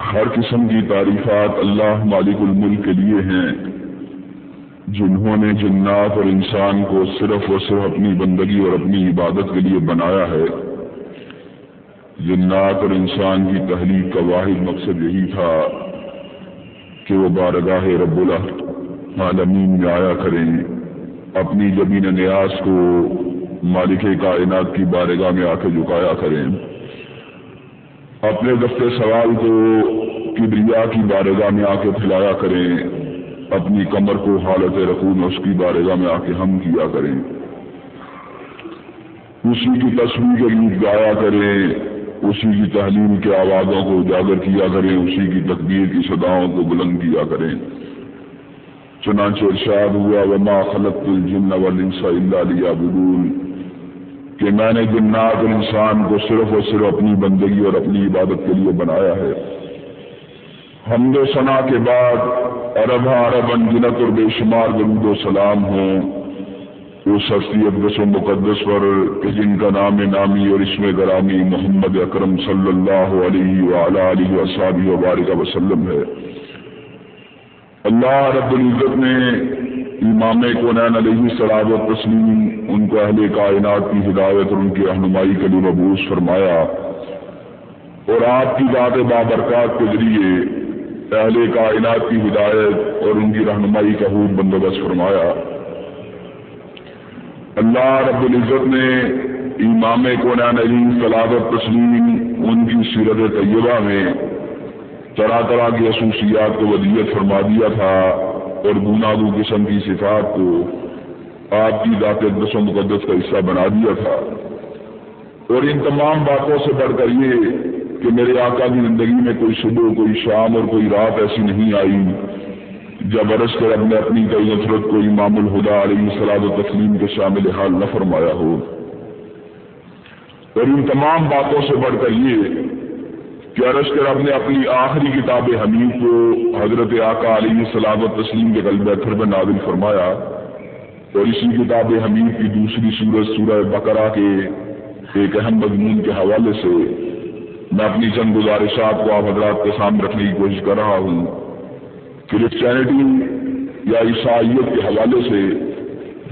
ہر قسم کی تعریفات اللہ مالک الملک کے لیے ہیں، جنہوں نے جنات اور انسان کو صرف اور صرف اپنی بندگی اور اپنی عبادت کے لیے بنایا ہے۔ جنات اور انسان کی تحلیق کا واحد مقصد یہی تھا کہ وہ بارگاہ رب العالمین میں آیا کریں، اپنی زمین نیاز کو مالک کائنات کی بارگاہ میں آ کے جھکایا کریں۔ اپنے دفتر سوال کو کبریا کی بارگاہ میں آ کے پھیلایا کریں۔ اپنی کمر کو حالت رقوم اس کی بارگاہ میں آ کے ہم کیا کریں۔ اسی کی تصویر کے گیت گایا کریں۔ اسی کی تحلیم کے آوازوں کو اجاگر کیا کریں۔ اسی کی تقبیر کی صداؤں کو بلند کیا کریں۔ چنانچہ ارشاد ہوا، وما خلق الجن والانس الا ليعبدون۔ کہ میں نے جنات اور انسان کو صرف اور صرف اپنی بندگی اور اپنی عبادت کے لیے بنایا ہے۔ حمد و ثنا کے بعد عرب عرب انجنت اور بے شمار درود و سلام ہوں اس ہستی اقدس و مقدس پر کہ جن کا نام نامی اور اسم گرامی محمد اکرم صلی اللہ علیہ وعلا علیہ وصحابہ وبارک وسلم ہے۔ اللہ رب العزت نے امام کونین علیہ سلاد و تسلیم ان کو اہل کائنات کی ہدایت اور ان کی رہنمائی کے لیے مبوس فرمایا۔ اور آپ کی ذات بابرکات کے ذریعے اہل کائنات کی ہدایت اور ان کی رہنمائی کا خوب بندوبست فرمایا۔ اللہ رب العزت نے امام کونین علیہ سلاد و تسلیم ان کی سیرت طیبہ میں طرح طرح کی خصوصیات کو ودیت فرما دیا تھا۔ اور گناگو قسم کی صفات کو آپ کی ذات اقدس و مقدس کا حصہ بنا دیا تھا۔ اور ان تمام باتوں سے بڑھ کر یہ کہ میرے آقا کی زندگی میں کوئی صبح، کوئی شام اور کوئی رات ایسی نہیں آئی جب عرض کر اب نے اپنی کئی نفرت کو امام الہدا علیہ سلاد و تسلیم کے شامل حال نہ فرمایا ہو۔ اور ان تمام باتوں سے بڑھ کر یہ کہ عرض کر اب نے اپنی آخری کتاب حمید کو حضرت آقا علیہ السلام و تسلیم کے قلب اتھر میں نازل فرمایا اور اسی کتاب حمید کی دوسری سورج سورہ بقرہ کے ایک اہم مضمون کے حوالے سے میں اپنی چند گزارشات کو آپ حضرات کے سامنے رکھنے کی کوشش کر رہا ہوں کرسچینٹی یا عیسائیت کے حوالے سے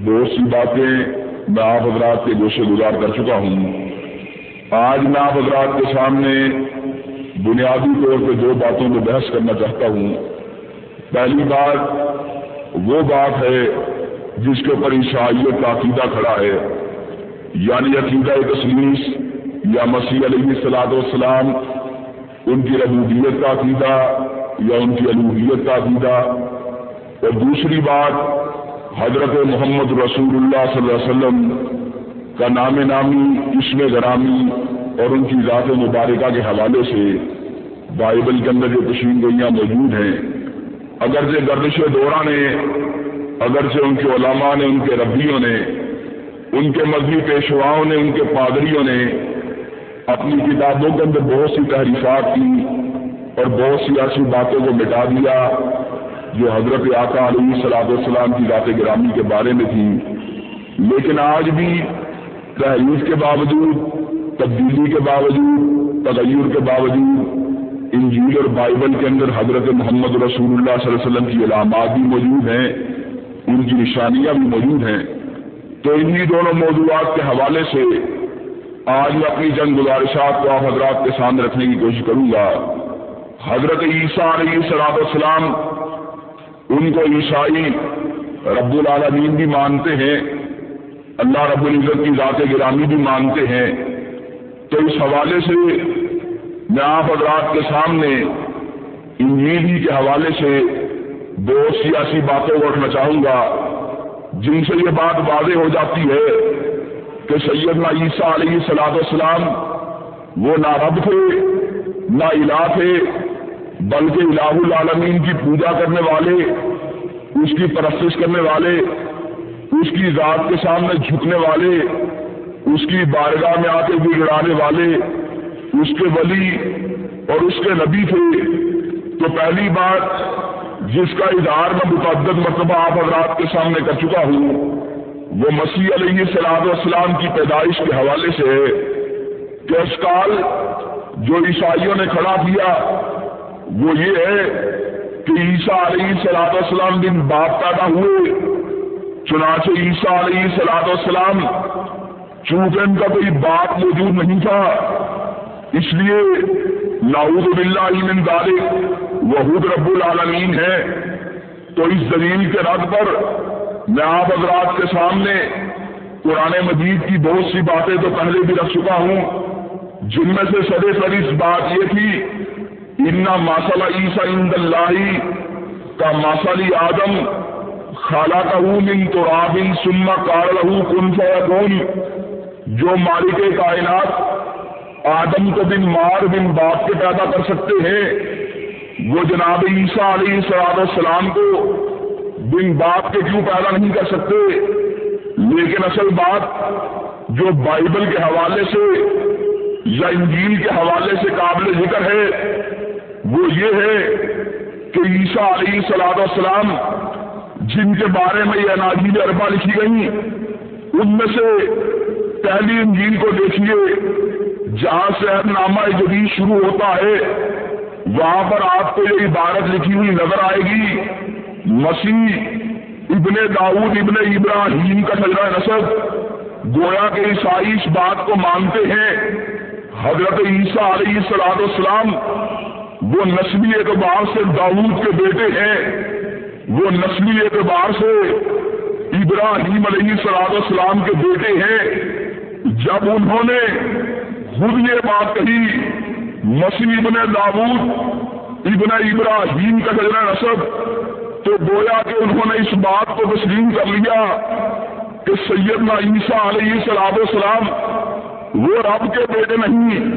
بہت سی باتیں میں آپ حضرات کے گوشے گزار کر چکا ہوں۔ آج میں آپ حضرات کے سامنے بنیادی طور پہ دو باتوں میں بحث کرنا چاہتا ہوں۔ پہلی بات وہ بات ہے جس کے اوپر عیسائیت کا عقیدہ کھڑا ہے۔ یعنی عقیدہ تسلیس یا مسیح علیہ السلاط والسلام، ان کی ربوبیت کا عقیدہ یا ان کی الوحیت کا عقیدہ۔ اور دوسری بات، حضرت محمد رسول اللہ صلی اللہ علیہ وسلم کا نام نامی، اسم گرامی اور ان کی ذات مبارکہ کے حوالے سے بائبل کے اندر جو تشین گوئیاں موجود ہیں، اگرچہ گردش دورہ نے، اگرچہ ان کے علماء نے، ان کے ربیوں نے، ان کے مذہبی پیشواؤں نے، ان کے پادریوں نے اپنی کتابوں کے اندر بہت سی تحریفات کی اور بہت سی ایسی باتوں کو مٹا دیا جو حضرت آقا علیہ صلاح السلام کی ذات گرامی کے بارے میں تھی۔ لیکن آج بھی تحریر کے باوجود تبدیلی کے باوجود، تغیر کے باوجود، انجیل اور بائبل کے اندر حضرت محمد رسول اللہ صلی اللہ علیہ وسلم کی علامات بھی موجود ہیں، ان کی نشانیاں بھی موجود ہیں۔ تو انہی دونوں موضوعات کے حوالے سے آج میں اپنی جنگ گزارشات کو آپ حضرات کے سامنے رکھنے کی کوشش کروں گا۔ حضرت عیسیٰ علیہ صلاح السلام ان کو عیسائی رب العالمین بھی مانتے ہیں، اللہ رب العزت کی ذات گرامی بھی مانتے ہیں۔ تو اس حوالے سے میں آپ حضرات کے سامنے انجینئرنگ کے حوالے سے دو سیاسی باتوں کو رکھنا چاہوں گا، جن سے یہ بات واضح ہو جاتی ہے کہ سیدنا عیسیٰ علیہ صلاح السلام وہ نہ رب تھے، نہ الہ تھے، بلکہ الہ العالمین کی پوجا کرنے والے، اس کی پرستش کرنے والے، اس کی ذات کے سامنے جھکنے والے اس کی بارگاہ میں آ کے گڑانے والے، اس کے ولی اور اس کے نبی تھے۔ تو پہلی بات جس کا اظہار میں متعدد مرتبہ آپ حضرات کے سامنے کر چکا ہوں، وہ مسیح علیہ صلاح والسلام کی پیدائش کے حوالے سے ہے کہ اس کال جو عیسائیوں نے کھڑا کیا، وہ یہ ہے کہ عیسیٰ علیہ سلاد والسلام دن باپ پیدا ہوئے۔ چنانچہ عیسیٰ علیہ سلاد والسلام چونکہ ان کا کوئی باپ موجود نہیں تھا، اس لیے نعوذ باللہ من ذالک، وحود رب العالمین ہے۔ تو اس دلیل کے رد پر میں آپ حضرات کے سامنے قرآن مجید کی بہت سی باتیں تو پہلے بھی رکھ چکا ہوں۔ جن میں سے سدے سریس بات یہ تھی انا ماسل عیسا اند اللہ کا ماسلی آدم خالہ من تو آبن سما کار لہو کن فون جو مالک کائنات آدم کو بن مار بن باپ کے پیدا کر سکتے ہیں، وہ جناب عیسیٰ علیہ سلاد السلام کو بن باپ کے کیوں پیدا نہیں کر سکتے؟ لیکن اصل بات جو بائبل کے حوالے سے یا انجیل کے حوالے سے قابل ذکر ہے، وہ یہ ہے کہ عیسیٰ علیہ سلاد والسلام جن کے بارے میں یہ اناجیل اربا لکھی گئی ان میں سے پہلی انجیل کو دیکھیے، جہاں سے نامہ جدید شروع ہوتا ہے، وہاں پر آپ کو یہ عبارت لکھی ہوئی نظر آئے گی، مسیح ابن داؤد ابن ابراہیم کا سجرہ نصب، گویا کے عیسائی اس بات کو مانتے ہیں، حضرت عیسیٰ علیہ سلاد السلام وہ نسلی اعتبار سے داؤد کے بیٹے ہیں، وہ نسلی اعتبار سے ابراہیم علیہ سلاد السلام کے بیٹے ہیں جب انہوں نے خود یہ بات کہی، مسیح ابن داود، ابن ابراہیم کا سجرہ نصب، تو گویا کہ انہوں نے اس بات کو تسلیم کر لیا کہ سیدنا عیسیٰ علیہ سلاد السلام وہ رب کے بیٹے نہیں،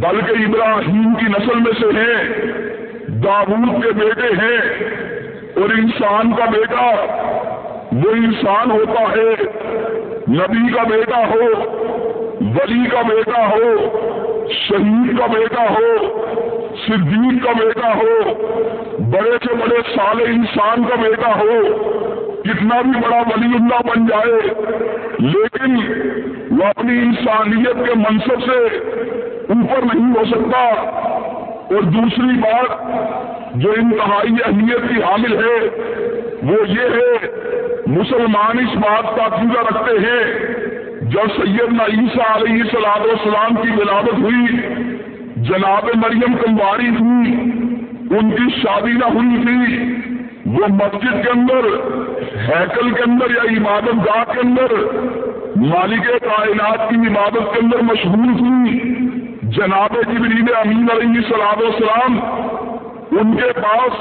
بلکہ ابراہیم کی نسل میں سے ہیں، داود کے بیٹے ہیں، اور انسان کا بیٹا وہ انسان ہوتا ہے نبی کا بیٹا ہو، ولی کا بیٹا ہو، شہید کا بیٹا ہو، صدیق کا بیٹا ہو، بڑے سے بڑے سال انسان کا بیٹا ہو، کتنا بھی بڑا ولی اللہ بن جائے، لیکن وہ اپنی انسانیت کے منصب سے اوپر نہیں ہو سکتا۔ اور دوسری بات جو انتہائی اہمیت کی حامل ہے، وہ یہ ہے مسلمان اس بات کا عقیدہ رکھتے ہیں، جب سیدنا عیسیٰ علیہ صلاح السلام کی ولادت ہوئی، جناب مریم کمواری تھی ان کی شادی نہ ہوئی تھی، وہ مسجد کے اندر، ہیکل کے اندر یا عبادت گاہ کے اندر، مالک کائنات کی عبادت کے اندر مشہور تھی۔ جناب جبریل امین علیہ صلاح السلام ان کے پاس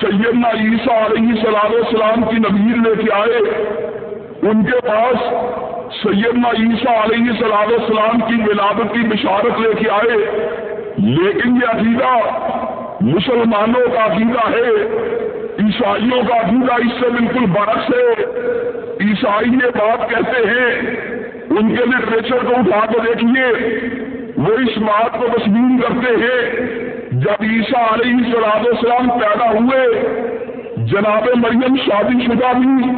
سیدنا عیسیٰ علیہ صلاح السلام کی نبیر لے کے آئے۔ ان کے پاس سیدنا عیسیٰ علیہ صلاح السلام کی ولادت کی بشارت لے کے آئے۔ لیکن یہ عقیدہ مسلمانوں کا عقیدہ ہے۔ عیسائیوں کا عقیدہ اس سے بالکل برعکس ہے۔ عیسائی یہ بات کہتے ہیں، ان کے لٹریچر کو اٹھا کے دیکھیے۔ وہ اس بات کو تسلیم کرتے ہیں، جب عیسیٰ علیہ صلاح السلام پیدا ہوئے، جناب مریم شادی شدہ بھی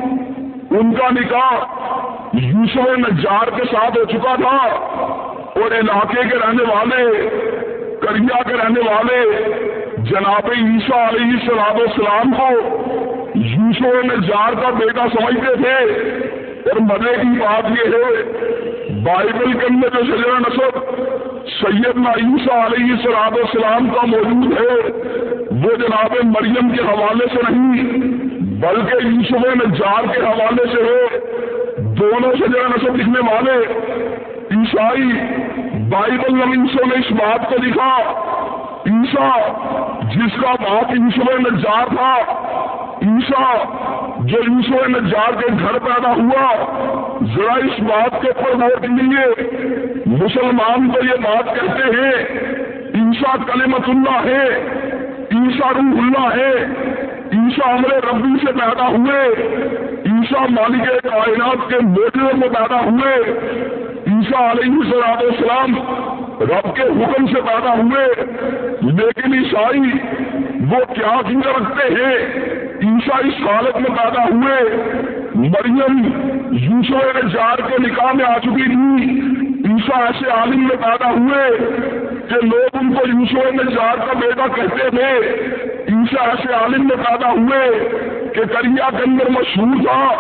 ان کا نکاح یوسف نجار کے ساتھ ہو چکا تھا، اور علاقے کے رہنے والے کریا کے رہنے والے جناب عیسیٰ علیہ السلام السلام کو یوسف نجار کا بیٹا سمجھتے تھے۔ اور مزے کی بات یہ ہے بائبل کے اندر جو شجرا نصب سید عیسیٰ علیہ السلام السلام کا موجود ہے، وہ جناب مریم کے حوالے سے نہیں، بلکہ یوسف نجار کے حوالے سے ہے۔ دونوں سے نصب لکھنے والے، عیسائی بائبل نمینسوں نے اس بات کو لکھا عیسا جس کا باپ یوسف نجار تھا عیسا جو یوسف نجار کے گھر پیدا ہوا ذرا اس بات کے اوپر ووٹ لیے مسلمان تو یہ بات کہتے ہیں عیسا کلمت اللہ ہے عیسا روح اللہ ہے عیسا ہمارے ربی سے پیدا ہوئے عیسا مالک کائنات کے بیٹے میں پیدا ہوئے عیسا علیہ السلام رب کے حکم سے پیدا ہوئے، لیکن عیسائی وہ کیا فکر رکھتے ہیں؟ عیسا اس حالت میں پیدا ہوئے، مریم یوسو جار کے نکاح میں آ چکی تھی۔ عیسا ایسے عالم میں پیدا ہوئے کہ لوگ ان کو یوسو نجار کا بیٹا کہتے تھے۔ عیسا ایسے عالم میں پیدا ہوئے کہ کریا کے اندر مشہور تھا۔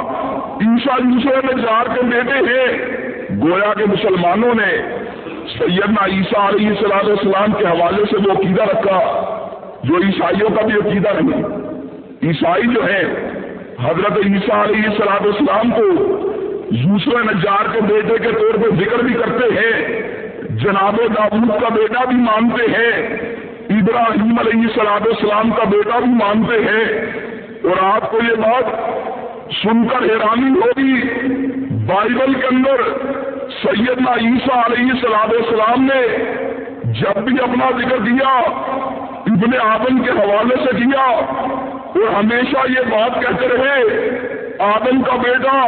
عیسا یوسو نجار کے بیٹے ہیں۔ گویا کے مسلمانوں نے سیدنا عیسیٰ علیہ صلاح السلام کے حوالے سے وہ عقیدہ رکھا، جو عیسائیوں کا بھی عقیدہ نہیں عیسائی جو ہے حضرت عیسیٰ علیہ صلاح السلام کو یوسف نجار کے بیٹے کے طور پہ ذکر بھی کرتے ہیں۔ جناب داود کا بیٹا بھی مانتے ہیں، ابراہیم علیہ صلاح السلام کا بیٹا بھی مانتے ہیں۔ اور آپ کو یہ بات سن کر حیرانی ہوگی بائبل کے اندر سیدنا عیسیٰ علیہ صلاح السلام نے جب بھی اپنا ذکر کیا، ابن آدم کے حوالے سے کیا اور ہمیشہ یہ بات کہتے رہے، آدم کا بیٹا،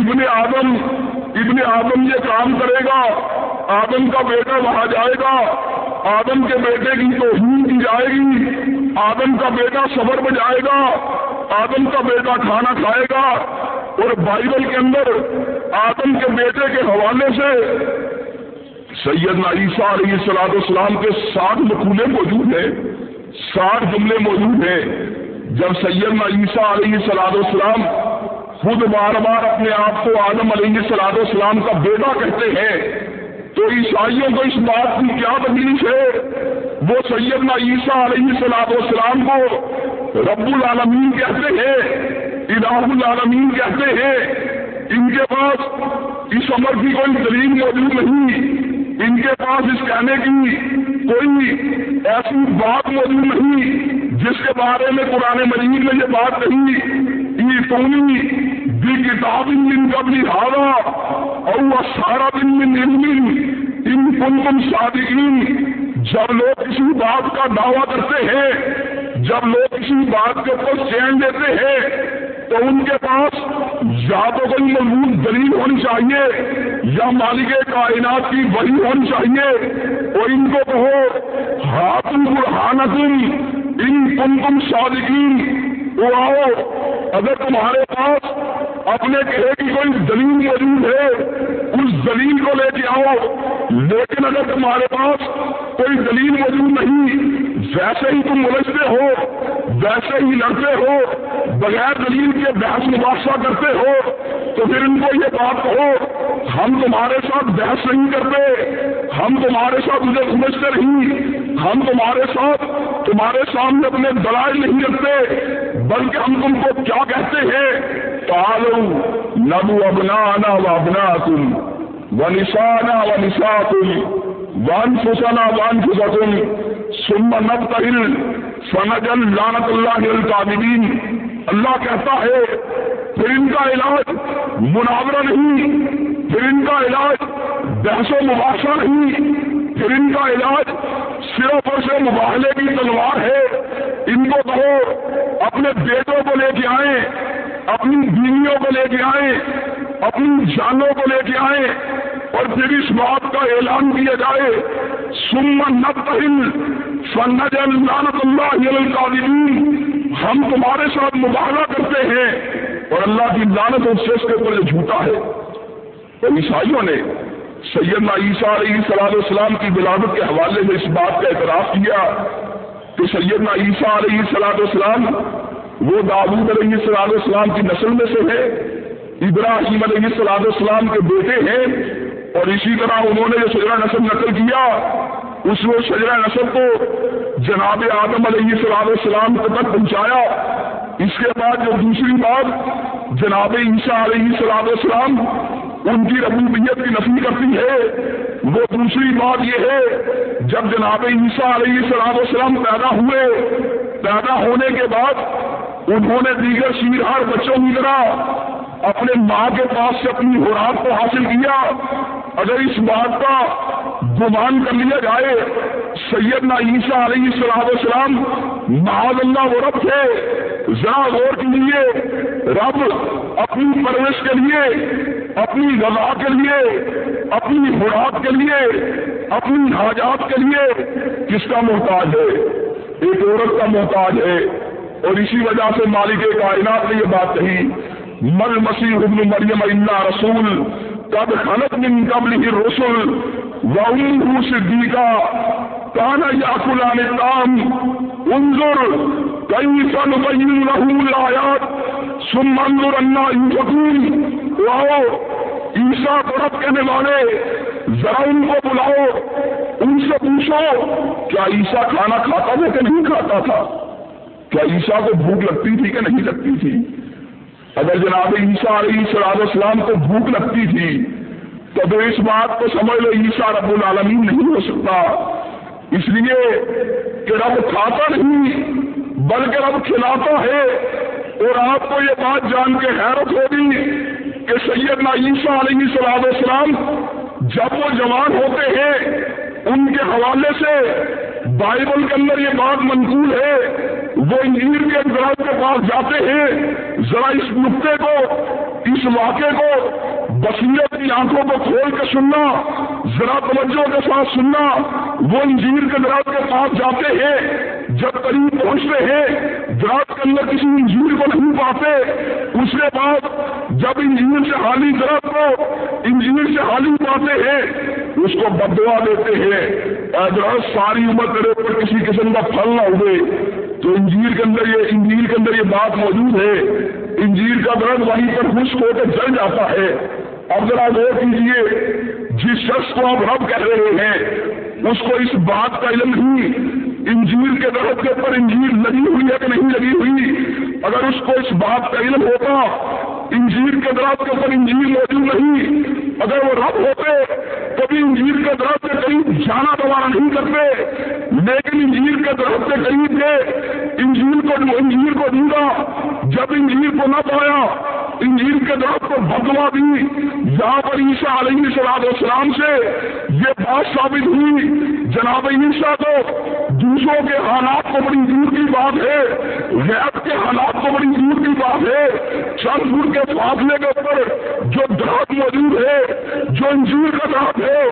ابن آدم ابن آدم یہ کام کرے گا، آدم کا بیٹا وہاں جائے گا، آدم کے بیٹے کی توہین کی جائے گی، آدم کا بیٹا صبر میں جائے گا، آدم کا بیٹا کھانا کھائے گا اور بائبل کے اندر آدم کے بیٹے کے حوالے سے سیدنا عیسیٰ علیہ السلام السلام کے سات مقولے موجود ہیں سات جملے موجود ہیں۔ جب سیدنا عیسیٰ علیہ السلام السلام خود بار بار اپنے آپ کو آدم علیہ سلاد اسلام کا بیٹا کہتے ہیں، تو عیسائیوں کو اس بات کی کیا تکلیف ہے؟ وہ سیدنا عیسیٰ علیہ سلاد والسلام کو رب العالمین کہتے ہیں الہ العالمین کہتے ہیں، ان کے پاس اس عمر کی کوئی دلیل موجود نہیں۔ ان کے پاس اس کہنے کی کوئی ایسی بات موجود نہیں جس کے بارے میں قرآن مجید میں یہ بات نہیں تونی بھی کتاب ان کا بھی ہارا اور سارا دن میں علم ان کن کم صادقین۔ جب لوگ کسی بات کا دعویٰ کرتے ہیں، جب لوگ کسی بات کے اوپر چین دیتے ہیں، تو ان کے پاس یا تو کوئی مضبوط دلیل ہونی چاہیے یا مالک کائنات کی وہی ہونی چاہیے۔ اور ان کو کہو ہاتھ برہانت ان کم کم صادقین۔ وہ آؤ، اگر تمہارے پاس اپنے کہے کی کوئی دلیل موجود ہے، اس دلیل کو لے کے آؤ۔ لیکن اگر تمہارے پاس کوئی دلیل موجود نہیں، ویسے ہی تم ملجتے ہو، ویسے ہی لڑتے ہو، بغیر دلیل کے بحث مباحثہ کرتے ہو، تو پھر ان کو یہ بات کہو، ہم تمہارے ساتھ بحث نہیں کرتے، ہم تمہارے ساتھ مجھے سمجھتے نہیں، ہم تمہارے ساتھ تمہارے سامنے اپنے دلائل نہیں رکھتے بلکہ ہم تم کو کیا کہتے ہیں؟ پالو نبو ابنا نا و ابنا تم و نشانا و نشا تم وان فسنا وان فسا تم سم نب تہل سنجن لانت اللہ القابین اللہ کہتا ہے، پھر ان کا علاج مناورہ نہیں، پھر ان کا علاج بحث و مباحثہ نہیں، پھر ان کا علاج صرف اور سے مباہلے کی تلوار ہے۔ ان کو کہو، اپنے بیٹوں کو لے کے آئیں، اپنی بیویوں کو لے کے آئیں، اپنی جانوں کو لے کے آئیں۔ اور پھر اس بات کا اعلان کیا جائے۔ سمن نبتہل سنج لانت اللہ ہم تمہارے ساتھ مباہلہ کرتے ہیں۔ اور اللہ کی لانت اور سے اس کے اوپر جھوٹا ہے۔ تو عیسائیوں نے سیدنا عیسیٰ علیہ صلاح السلام کی ولادت کے حوالے سے اس بات کا اعتراف کیا کہ سیدنا عیسیٰ علیہ صلاح السلام وہ داود علیہ صلاح السلام کی نسل میں سے ہے ابراہیم علیہ صلاح السلام کے بیٹے ہیں اور اسی طرح انہوں نے جو شجرا نسل نقل کیا، اس وہ شجرا نسل کو جناب آدم علیہ صلاح السلام تک پہنچایا۔ اس کے بعد جو دوسری بات جناب عیسیٰ علیہ صلاح السلام ان کی ربوبیت کی نفی کرتی ہے۔ وہ دوسری بات یہ ہے، جب جناب عیسیٰ علیہ السلام وسلم پیدا ہوئے، پیدا ہونے کے بعد انہوں نے دیگر شیرہار بچوں کی طرح اپنے ماں کے پاس سے اپنی خوراک کو حاصل کیا۔ اگر اس بات کا گمان کر لیا جائے، سیدنا عیسیٰ علیہ السلام السلام محاذ اللہ وہ رب تھے۔ ذرا غور کے لیے رب اپنی پرورش کے لیے، اپنی غذا کے لیے، اپنی خوراک کے لیے، اپنی حاجات کے لیے کس کا محتاج ہے؟ ایک عورت کا محتاج ہے۔ اور اسی وجہ سے مالک کائنات نے یہ بات کہی، مل مسیح ابن مریم اللہ رسول کب خلط من قبل ہی رسول و صدیقہ، کانا یا کلان کام انظر کئی فن بین رحول آیات رب کہنے والے، ذرا ان کو بلاؤ، ان سے پوچھو، کیا عیسا کھانا کھاتا تھا کہ نہیں کھاتا تھا؟ کیا عیسا کو بھوک لگتی تھی کہ نہیں لگتی تھی؟ اگر جناب عیسیٰ علیہ صلاح السلام کو بھوک لگتی تھی، تو اس بات کو سمجھ لو، عیسیٰ رب العالمین نہیں ہو سکتا۔ اس لیے کہ رب کھاتا نہیں بلکہ رب کھلاتا ہے اور آپ کو یہ بات جان کے حیرت ہوگی کہ سید عیسیٰ علیہ السلام السلام جب وہ جوان ہوتے ہیں ان کے حوالے سے بائبل کے اندر یہ بات منقول ہے، وہ انجیر کے اندراج کے پاس جاتے ہیں۔ ذرا اس نقطے کو، اس واقعے کو، بصیرت کی آنکھوں کو کھول کے سننا، ذرا توجہ کے ساتھ سننا۔ وہ انجیر کے درخت کے پاس جاتے ہیں، جب قریب پہنچتے ہیں درخت کے اندر کسی انجیر کو نہیں پاتے۔ اس کے بعد جب انجیر سے حالی درخت کو انجیر سے حالی پاتے ہیں اس کو بدوا دیتے ہیں۔ درخت ساری عمر کرے پر کسی قسم کا پھل نہ ہوئے تو انجیر کے اندر یہ انجیر کے اندر یہ بات موجود ہے۔ انجیر کا درد وہیں پر خشک ہو کے جل جاتا ہے۔ اب ذرا غور کیجیے جس شخص کو آپ رب کہہ رہے ہیں، اس کو اس بات کا علم نہیں۔ انجیر کے درخت کے اوپر انجیر لگی ہوئی ہے کہ نہیں لگی ہوئی؟ اگر اس کو اس بات کا علم ہوتا، انجیر کے درخت کے اوپر انجیر موجود نہیں اگر وہ رب ہوتے، کبھی انجیر کے درخت کے قریب جانا دوبارہ نہیں کرتے، لیکن انجیر کے درخت کے قریب گئے انجیر کو انجیر کو ڈھونڈا، جب انجیر کو نہ پایا انجیل کے درخت کو بدوا دی یہاں پر عیسیٰ علیہ صلاح السلام سے یہ بات ثابت ہوئی۔ جناب عیسیٰ کو دوسروں کے حالات کو بڑی دور کی بات ہے، غیب کے حالات کو بڑی دور کی بات ہے۔ چند دور کے فاصلے کے اوپر جو درخت موجود ہے، جو انجیر کا درخت ہے،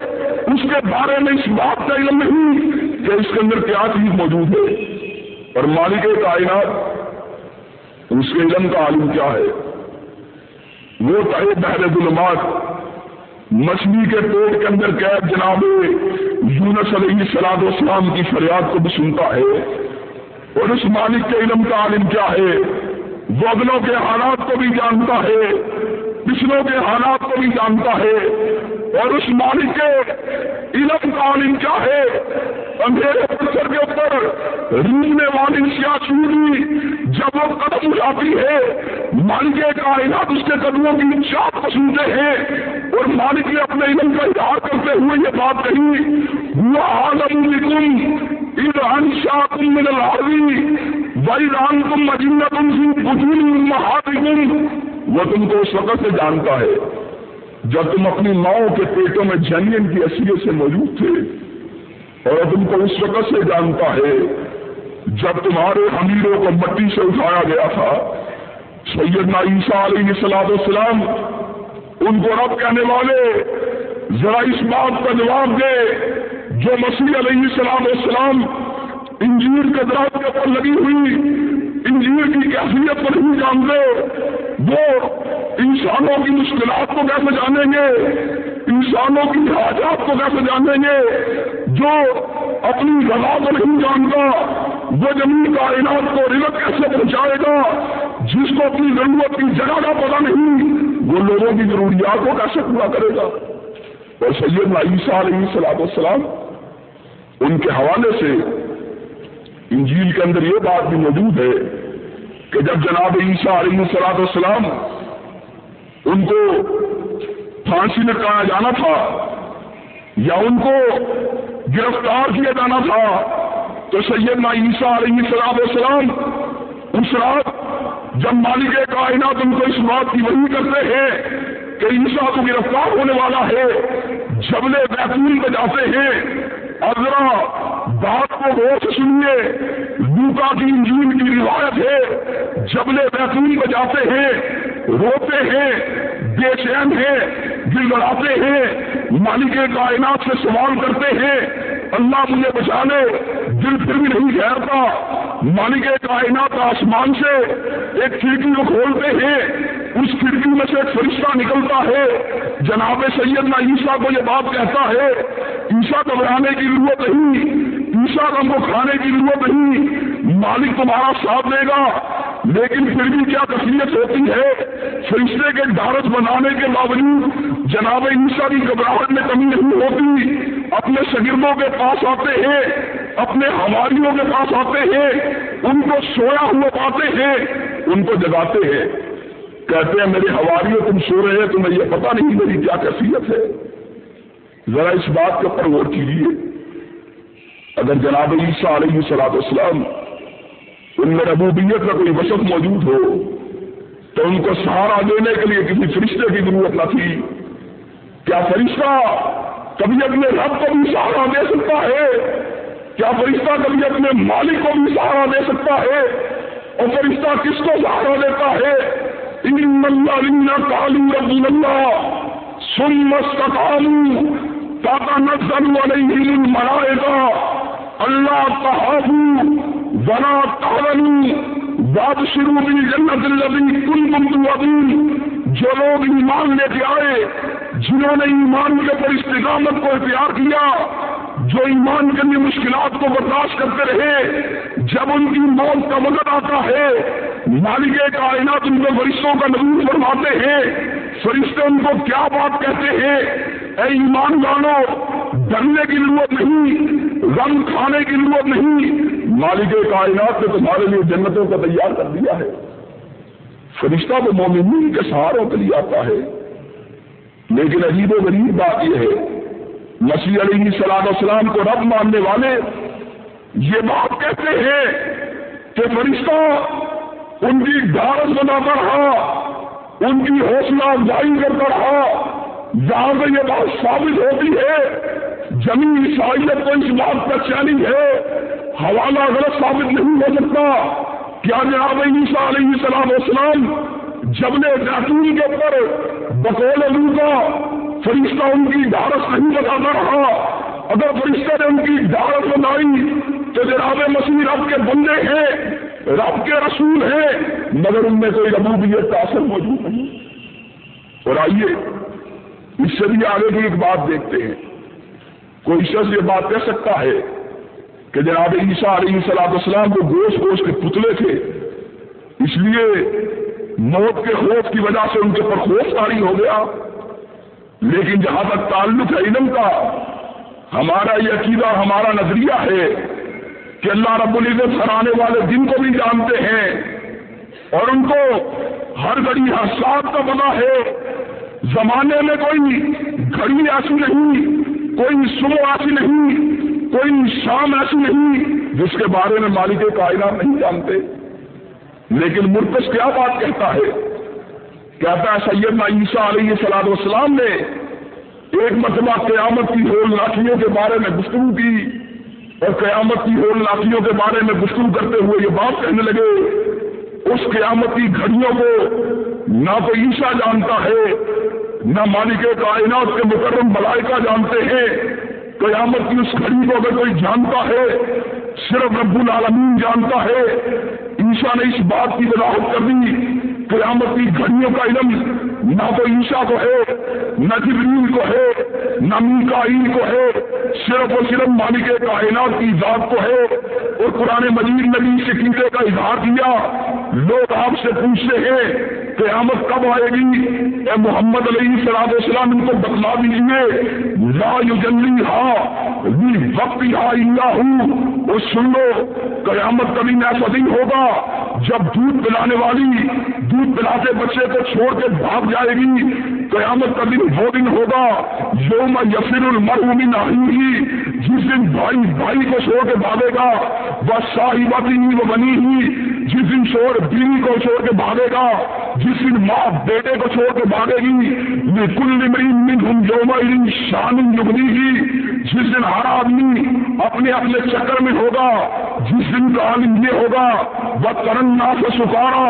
اس کے بارے میں اس بات کا علم نہیں کہ اس کے اندر کیا چیز موجود ہے۔ اور مالک کائنات، اس کے علم کا عالم کیا ہے؟ وہ تھے بحر ظلمات۔ مچھلی کے پیٹ کے اندر قید جناب یونس علیہ سلاد اسلام کی فریاد کو بھی سنتا ہے۔ اور اس مالک کے علم کا عالم کیا ہے؟ وہ اگلوں کے حالات کو بھی جانتا ہے۔ پچھلوں کے حالات کو بھی جانتا ہے اور اس مالک کے علم کا عالم کیا ہے؟ اندھیرے پتھر کے اوپر رینے والی سیاہ چوری جب وہ قدم اٹھاتی ہے، مالک کائنات اس کے قدموں کی چاپ کو سنتے ہیں اور مالک نے اپنے علم کا اظہار کرتے ہوئے یہ بات کہی وہ عالم لکم ایران شاہ تم من الحاوی بھائی ران تم مجینہ تم سی بجول وہ تم کو اس وقت سے جانتا ہے جب تم اپنی ماؤں کے پیٹوں میں جنین کی حیثیت سے موجود تھے اور تم کو اس وقت سے جانتا ہے جب تمہارے امیروں کو مٹی سے اٹھایا گیا تھا، سیدنا عیسیٰ علیہ سلاد السلام ان کو رب کہنے والے ذرا اس بات کا جواب دے، جو مسیح علیہ السلام السلام انجیر کے درخت کے اوپر لگی ہوئی انجیر کی کیفیت کو نہیں جانتے وہ انسانوں کی مشکلات کو کیسے جانیں گے؟ انسانوں کی حاجات کو کیسے جانیں گے؟ جو اپنی رضا کو نہیں جانتا، وہ زمین کائنات کو رلت کیسے پہنچائے گا؟ جس کو اپنی ضرورت کی جگہ کا پتا نہیں، وہ لوگوں کی ضروریات کو کیسے پورا کرے گا؟ اور سید عیسیٰ علیہ صلاح السلام ان کے حوالے سے انجیل کے اندر یہ بات بھی موجود ہے کہ جب جناب عیسیٰ علیہ صلاح السلام ان کو پھانسی میں کہا جانا تھا یا ان کو گرفتار کیا جانا تھا، تو سیدنا عیسیٰ علیہ السلام السلام اس رات جب مالک کائنات ان کو اس بات کی وہی کرتے ہیں کہ عیسیٰ کو گرفتار ہونے والا ہے جبلے بیتون پہ جاتے ہیں ذرا بات کو غور سے سنیے۔ لوکا کی انجین کی روایت ہے، جبلے بیتون پہ جاتے ہیں، روتے ہیں، بے چین ہیں دل ہیں، مالک کائنات سے سوال کرتے ہیں۔ اللہ مجھے بچانے، دل پھر بھی نہیں ٹھہرتا مالک کائنات آسمان سے ایک کھڑکی کو کھولتے ہیں، اس کھڑکی میں سے ایک فرشتہ نکلتا ہے۔ جناب سیدنا عیسیٰ کو یہ بات کہتا ہے، عیسیٰ گھبرانے کی ضرورت نہیں۔ عیسا ہم کو کھانے کی ضرورت نہیں۔ مالک تمہارا ساتھ دے گا۔ لیکن پھر بھی کیا تکلیف ہوتی ہے؟ فرشتے کے ڈھارس بنانے کے باوجود جناب عیسا کی گھبراہٹ میں کمی نہیں ہوتی۔ اپنے شگردوں کے پاس آتے ہیں، اپنے ہماریوں کے پاس آتے ہیں، ان کو سویا ہوا پاتے ہیں، ان کو جگاتے ہیں۔ کہتے ہیں، میرے ہواریوں تم سو رہے ہیں، تمہیں یہ پتا نہیں میری کیا کیفیت ہے۔ ذرا اس بات کے اوپر غور کیجیے اگر جناب عیسیٰ علیہ صلاح اسلام ان میں ربوبیت کا کوئی وسط موجود ہو، تو ان کو سہارا دینے کے لیے کسی فرشتے کی ضرورت نہ تھی۔ کیا فرشتہ کبھی اپنے رب کو بھی سہارا دے سکتا ہے؟ کیا فرشتہ کبھی اپنے مالک کو بھی سہارا دے سکتا ہے؟ اور فرشتہ کس کو سہارا دیتا ہے؟ ان اللہ کالو رب اللہ سن مستقالو تاکہ نزل مرائے گا اللہ تحابو ذرا تحولو باد شروع بھی جنت الذی کنتم ابھی جو لوگ ایمان لے کے آئے، جنہوں نے ایمان کے پر استقامت کو اختیار کیا جو ایمان کے لیے مشکلات کو برداشت کرتے رہے، جب ان کی موت کا وقت آتا ہے، مالک کائنات ان کو فرشتوں کا نبوز فرماتے ہیں۔ فرشتے ان کو کیا بات کہتے ہیں؟ اے ایمان والو، ڈرنے کی ضرورت نہیں، غم کھانے کی ضرورت نہیں۔ مالک کائنات نے تمہارے لیے جنتوں کو تیار کر دیا ہے۔ فرشتہ تو مومنین کے سہاروں کے لیے آتا ہے۔ لیکن عجیب و غریب بات یہ ہے مسیح علیہ سلاد السلام کو رب ماننے والے یہ بات کہتے ہیں کہ فرشتہ ان کی ڈھارس بناتا رہا، ان کی حوصلہ افزائی کرتا رہا۔ جہاں سے یہ بات ثابت ہوتی ہے زمین عیسائیت کو اس بات کا چیلنج ہے۔ حوالہ غلط ثابت نہیں ہو سکتا کیا جناب عیسیٰ علیہ السلام وسلام جب نے جاتون کے اوپر بکول عدو کا فرشتہ ان کی ڈھارس نہیں بتاتا رہا۔ اگر فرشتہ نے ان کی ڈھارس بنائی تو جناب مسیح رب کے بندے ہیں، رب کے رسول ہیں، مگر ان میں کوئی ربوبیت کا اثر موجود نہیں۔ اور آئیے، اس سے بھی آگے کی ایک بات دیکھتے ہیں۔ کوئی شخص یہ بات کہہ سکتا ہے کہ جناب عیسیٰ علیہ سلاد اسلام کو گوشت گوشت کے پتلے تھے، اس لیے موت کے خوف کی وجہ سے ان کے پر خوف تاری ہو گیا۔ لیکن جہاں تک تعلق ہے علم کا، ہمارا یہ عقیدہ، ہمارا نظریہ ہے کہ اللہ رب العزت ہرانے والے دن کو بھی جانتے ہیں اور ان کو ہر گھڑی ہر ساتھ کا پتا ہے۔ زمانے میں کوئی گھڑی ایسی نہیں، کوئی صبح ایسی نہیں، کوئی شام ایسی نہیں جس کے بارے میں مالک کائنات نہیں جانتے۔ لیکن مرکز کیا بات کہتا ہے؟ کہتا ہے سیدنا عیسیٰ علیہ سلاد والسلام نے ایک مرتبہ قیامت کی ہول لاٹھیوں کے بارے میں گفتگو کی اور قیامت کی ہول لاٹھیوں کے بارے میں گفتگو کرتے ہوئے یہ بات کہنے لگے، اس قیامت کی گھڑیوں کو نہ تو عیسیٰ جانتا ہے، نہ مالک کائنات کے مکرم ملائکہ جانتے ہیں، قیامت کی اس گھڑی کو اگر کوئی جانتا ہے، صرف رب العالمین جانتا ہے عیشا نے اس بات کی وضاحت کر دی قیامتی گھڑیوں کا علم نہ تو عیشا کو ہے، نہ جبریل کو ہے، نہ میکائیل کو ہے، صرف اور صرف مالک کائنات کی ذات کو ہے۔ اور قرآن مجید نبی سے کیڑے کا اظہار کیا۔ لوگ آپ سے پوچھتے ہیں، قیامت کب آئے گی؟ اے محمد علیہ السلام السلام ان کو بتلا دیجیے لا جلدی ہاں وقت یہاں ہوں وہ سن لو، قیامت کبھی ایسا نہیں ہوگا جب دودھ پلانے والی، دودھ پلاتے بچے کو چھوڑ کے بھاگ جائے گی۔ قیامت کا دن وہ دن ہوگا یوم یسر المرحومی نہیں جس دن بھائی بھائی کو چھوڑ کے بھاگے گا بس صاحباتی وہ بنی ہی جس دن شور بیوی کو چھوڑ کے بھاگے گا، جس دن ماں بیٹے کو چھوڑ کے بھاگے گی یہ کل نمرین یوم شان یگنی گی جس دن ہر آدمی اپنے اپنے چکر میں ہوگا، جس دن کا عالم یہ ہوگا، وہ کرن سے سکارا،